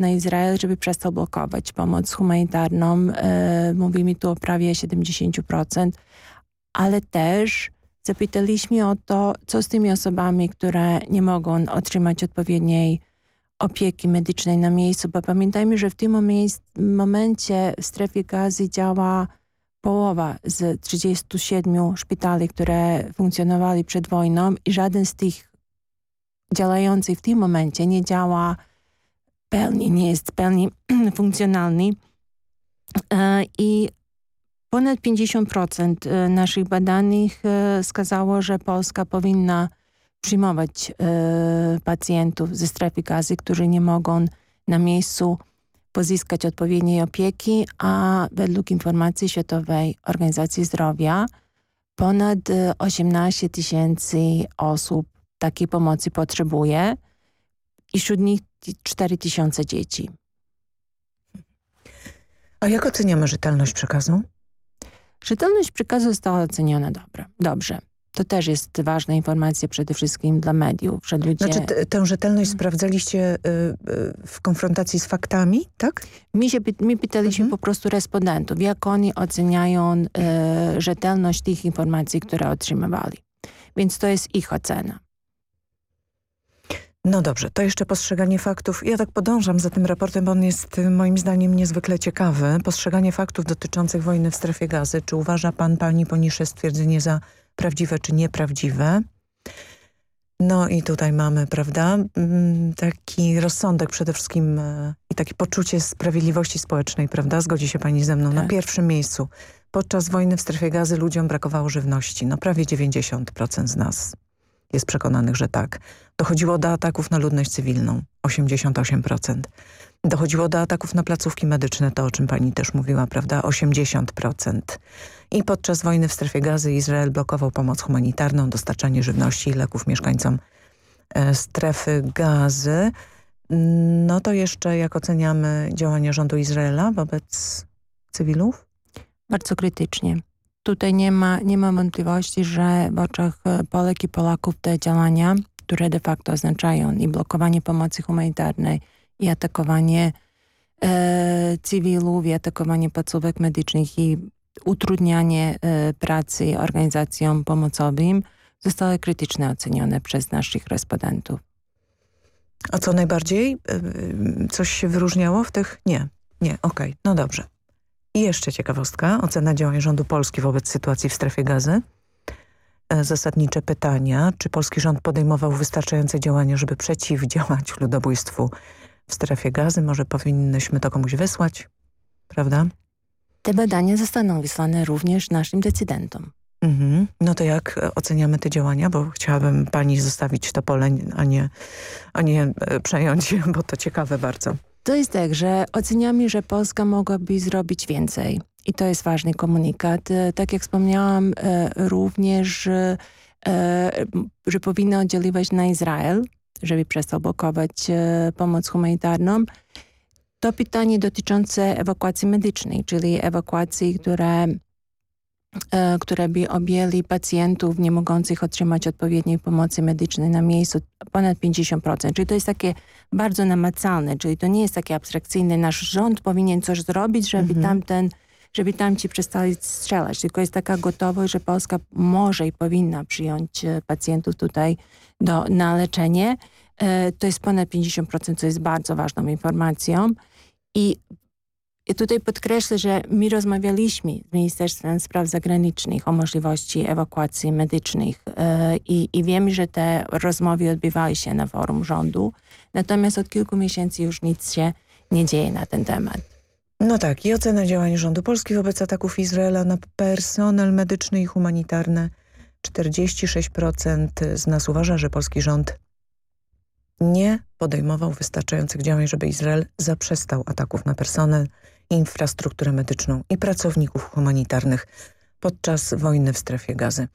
na Izrael, żeby przestał blokować pomoc humanitarną. E, mówimy tu o prawie 70%, ale też Zapytaliśmy o to, co z tymi osobami, które nie mogą otrzymać odpowiedniej opieki medycznej na miejscu, bo pamiętajmy, że w tym momencie w strefie gazy działa połowa z 37 szpitali, które funkcjonowali przed wojną i żaden z tych działających w tym momencie nie działa pełni, nie jest pełni funkcjonalny. E, I Ponad 50% e, naszych badanych e, wskazało, że Polska powinna przyjmować e, pacjentów ze strefy gazy, którzy nie mogą na miejscu pozyskać odpowiedniej opieki, a według informacji Światowej Organizacji Zdrowia ponad 18 tysięcy osób takiej pomocy potrzebuje i wśród nich 4 tysiące dzieci. A jak oceniamy rzetelność przekazu? Rzetelność przekazu została oceniona dobra, dobrze. To też jest ważna informacja przede wszystkim dla mediów, że ludzie... Znaczy tę rzetelność sprawdzaliście y, y, w konfrontacji z faktami, tak? My, się, my pytaliśmy mhm. po prostu respondentów, jak oni oceniają y, rzetelność tych informacji, które otrzymywali. Więc to jest ich ocena. No dobrze, to jeszcze postrzeganie faktów. Ja tak podążam za tym raportem, bo on jest y, moim zdaniem niezwykle ciekawy. Postrzeganie faktów dotyczących wojny w strefie gazy. Czy uważa pan, pani poniższe stwierdzenie za prawdziwe czy nieprawdziwe? No i tutaj mamy, prawda, mm, taki rozsądek przede wszystkim y, i takie poczucie sprawiedliwości społecznej, prawda? Zgodzi się pani ze mną. Tak. Na pierwszym miejscu. Podczas wojny w strefie gazy ludziom brakowało żywności. No prawie 90% z nas jest przekonanych, że tak. Dochodziło do ataków na ludność cywilną, 88%. Dochodziło do ataków na placówki medyczne, to o czym pani też mówiła, prawda, 80%. I podczas wojny w strefie gazy Izrael blokował pomoc humanitarną, dostarczanie żywności i leków mieszkańcom e, strefy gazy. No to jeszcze jak oceniamy działania rządu Izraela wobec cywilów? Bardzo krytycznie. tutaj nie ma, nie ma wątpliwości, że w oczach Polek i Polaków te działania, które de facto oznaczają i blokowanie pomocy humanitarnej, i atakowanie e, cywilów, i atakowanie placówek medycznych, i utrudnianie e, pracy organizacjom pomocowym, zostały krytycznie ocenione przez naszych respondentów. A co najbardziej? E, coś się wyróżniało w tych? Nie. Nie, okej, okay. no dobrze. I jeszcze ciekawostka, ocena działań rządu Polski wobec sytuacji w strefie gazy. E, zasadnicze pytania. Czy polski rząd podejmował wystarczające działania, żeby przeciwdziałać ludobójstwu w strefie gazy? Może powinnyśmy to komuś wysłać, prawda? Te badania zostaną wysłane również naszym decydentom. Mhm. No to jak oceniamy te działania? Bo chciałabym pani zostawić to pole, a nie, a nie e, przejąć, bo to ciekawe bardzo. To jest tak, że oceniamy, że Polska mogłaby zrobić więcej. I to jest ważny komunikat. E, tak jak wspomniałam, e, również, e, że powinno oddziaływać na Izrael, żeby przestał blokować pomoc humanitarną. To pytanie dotyczące ewakuacji medycznej, czyli ewakuacji, które które by objęli pacjentów nie mogących otrzymać odpowiedniej pomocy medycznej na miejscu ponad 50%. Czyli to jest takie bardzo namacalne, czyli to nie jest takie abstrakcyjne. Nasz rząd powinien coś zrobić, żeby mhm. tamten żeby tamci przestali strzelać. Tylko jest taka gotowość, że Polska może i powinna przyjąć e, pacjentów tutaj do, na leczenie. E, to jest ponad 50%, co jest bardzo ważną informacją. I i tutaj podkreślę, że my rozmawialiśmy z Ministerstwem Spraw Zagranicznych o możliwości ewakuacji medycznych e, i, i wiemy, że te rozmowy odbywały się na forum rządu, natomiast od kilku miesięcy już nic się nie dzieje na ten temat. No tak, i ocena działań rządu Polski wobec ataków Izraela na personel medyczny i humanitarny. 46% z nas uważa, że polski rząd nie podejmował wystarczających działań, żeby Izrael zaprzestał ataków na personel infrastrukturę medyczną i pracowników humanitarnych podczas wojny w strefie gazy.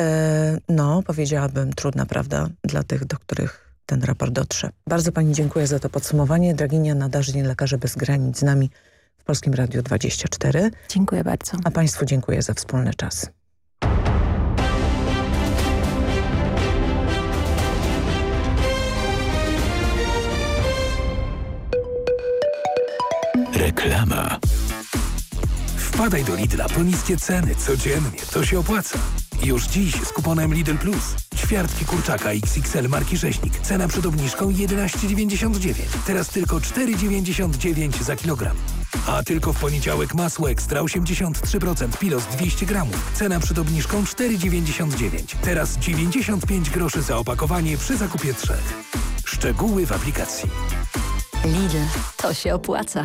E, no, powiedziałabym, trudna prawda dla tych, do których ten raport dotrze. Bardzo Pani dziękuję za to podsumowanie. Draginia Nadarzyń, Lekarze Bez Granic z nami w Polskim Radiu 24. Dziękuję bardzo. A Państwu dziękuję za wspólny czas. Reklama. Wpadaj do Lidla po niskie ceny codziennie. To się opłaca. Już dziś z kuponem Lidl Plus. Ćwiartki kurczaka XXL marki Rzeźnik. Cena przed obniżką 11,99. Teraz tylko 4,99 za kilogram. A tylko w poniedziałek masło ekstra 83% pilos 200 gramów. Cena przed obniżką 4,99. Teraz 95 groszy za opakowanie przy zakupie trzech. Szczegóły w aplikacji. Lidl. To się opłaca.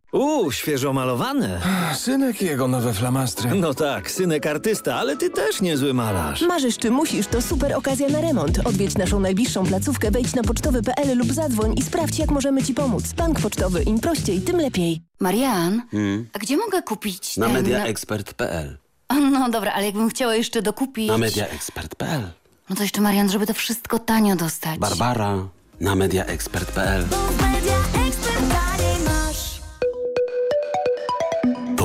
Uuu, świeżo malowane. Synek i jego nowe flamastry. No tak, synek artysta, ale ty też niezły malarz. Marzysz czy musisz, to super okazja na remont. Odwiedź naszą najbliższą placówkę, wejdź na pocztowy.pl lub zadzwoń i sprawdź, jak możemy ci pomóc. Bank pocztowy, im prościej, tym lepiej. Marian, hmm? a gdzie mogę kupić Na ten... mediaexpert.pl No dobra, ale jakbym chciała jeszcze dokupić... Na mediaexpert.pl No to jeszcze, Marian, żeby to wszystko tanio dostać. Barbara, na mediaexpert.pl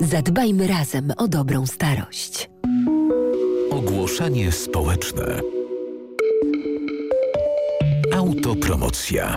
Zadbajmy razem o dobrą starość. Ogłoszenie społeczne. Autopromocja.